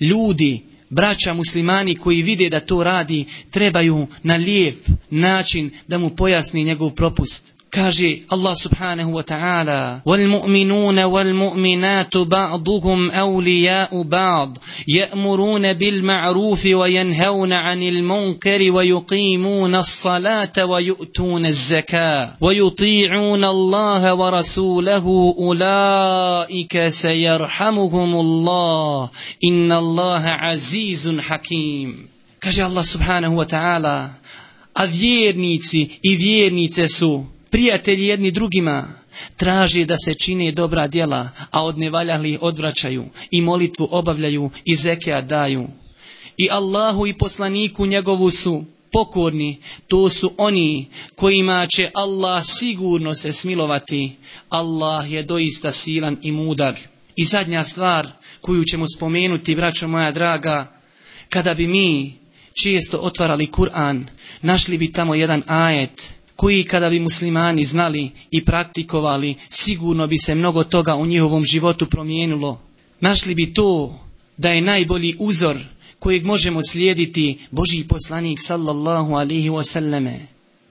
ljudi, braća muslimani koji vide da to radi, trebaju na lijep način da mu pojasni njegov propust. Kaže Allah subhanahu wa ta'ala وَالْمُؤْمِنُونَ وَالْمُؤْمِنَاتُ بَعْضُهُمْ أَوْلِيَاءُ بَعْض يَأْمُرُونَ بِالْمَعْرُوفِ وَيَنْهَوْنَ عَنِ الْمُنْكَرِ وَيُقِيمُونَ الصَّلَاةَ وَيُؤْتُونَ الزَّكَاةَ وَيُطِيعُونَ اللَّهَ وَرَسُولَهُ أُولَئِكَ سَيَرْحَمُهُمُ اللَّهُ. إِنَّ اللَّهَ عَزِيزٌ حَكِيمٌ. Kaže Allah subhanahu wa ta'ala a vjernici i vjernice su prijatelji jedni drugima, traži da se čini dobra djela, a od nevaljali odvraćaju i molitvu obavljaju i zekija daju. I Allahu i poslaniku njegovu su pokorni, to su oni kojima će Allah sigurno se smilovati. Allah je doista silan i mudar. I zadnja stvar koju ćemo spomenuti, braćo moja draga, kada bi mi često otvarali Kur'an, našli bi tamo jedan ajet koji kada bi muslimani znali i praktikovali, sigurno bi se mnogo toga u njihovom životu promijenilo. Našli bi to da je najbolji uzor kojeg možemo slijediti Božji poslanik sallallahu alihi wasallame.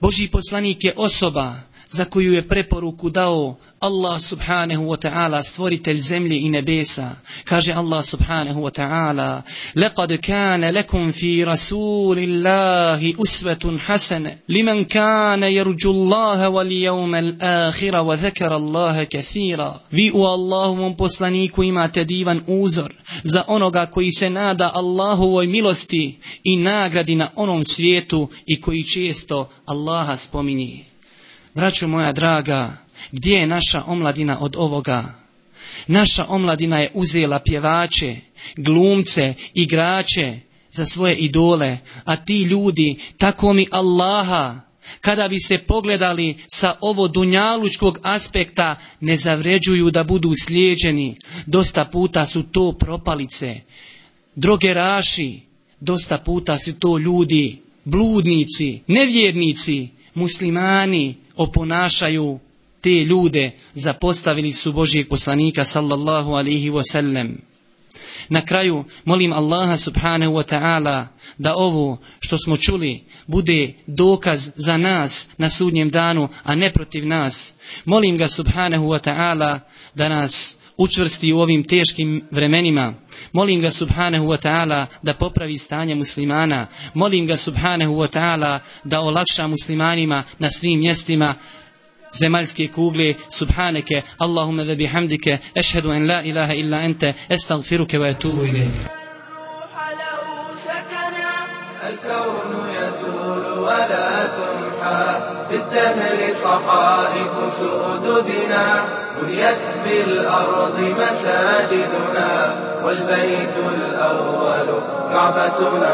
Božji poslanik je osoba za koju je preporuku dao Allah subhanahu wa ta'ala stvoritelj zemlje i nebesa. Kaže Allah subhanahu wa ta'ala لَقَدْ كَانَ لَكُمْ فِي رَسُولِ اللَّهِ أُسْوَةٌ حَسَنَ لِمَنْ كَانَ يَرْجُ اللَّهَ وَالْيَوْمَ الْآخِرَ وَذَكَرَ اللَّهَ كَثِيرًا Vi u Allahovom poslaniku imate divan uzor za onoga koji se nada Allahovoj milosti i nagradi na onom svijetu i koji često Allaha spominje. Braćo moja draga, gdje je naša omladina od ovoga? Naša omladina je uzela pjevače, glumce, igrače za svoje idole, a ti ljudi, tako mi Allaha, kada bi se pogledali sa ovo dunjalučkog aspekta, ne zavređuju da budu slijeđeni. Dosta puta su to propalice, drogeraši, dosta puta su to ljudi, bludnici, nevjernici, muslimani oponašaju te ljude, zapostavili su Božijeg poslanika sallallahu alihi wasallam. Na kraju molim Allaha subhanahu wa ta'ala da ovo što smo čuli bude dokaz za nas na sudnjem danu, a ne protiv nas. Molim ga subhanahu wa ta'ala da nas učvrsti u ovim teškim vremenima. Molim ga subhanahu wa ta'ala da popravi stanje muslimana. Molim ga subhanahu wa ta'ala da olakša muslimanima na svim mjestima zemaljske kugle subhaneke Allahumma da bihamdike ešhedu en la ilaha illa ente estagfiruke wa etubu ilaih الكون يزول ولا تمحى في الدهر صحائف سؤددنا بنيت في الأرض مساجدنا والبيت الأول كعبتنا.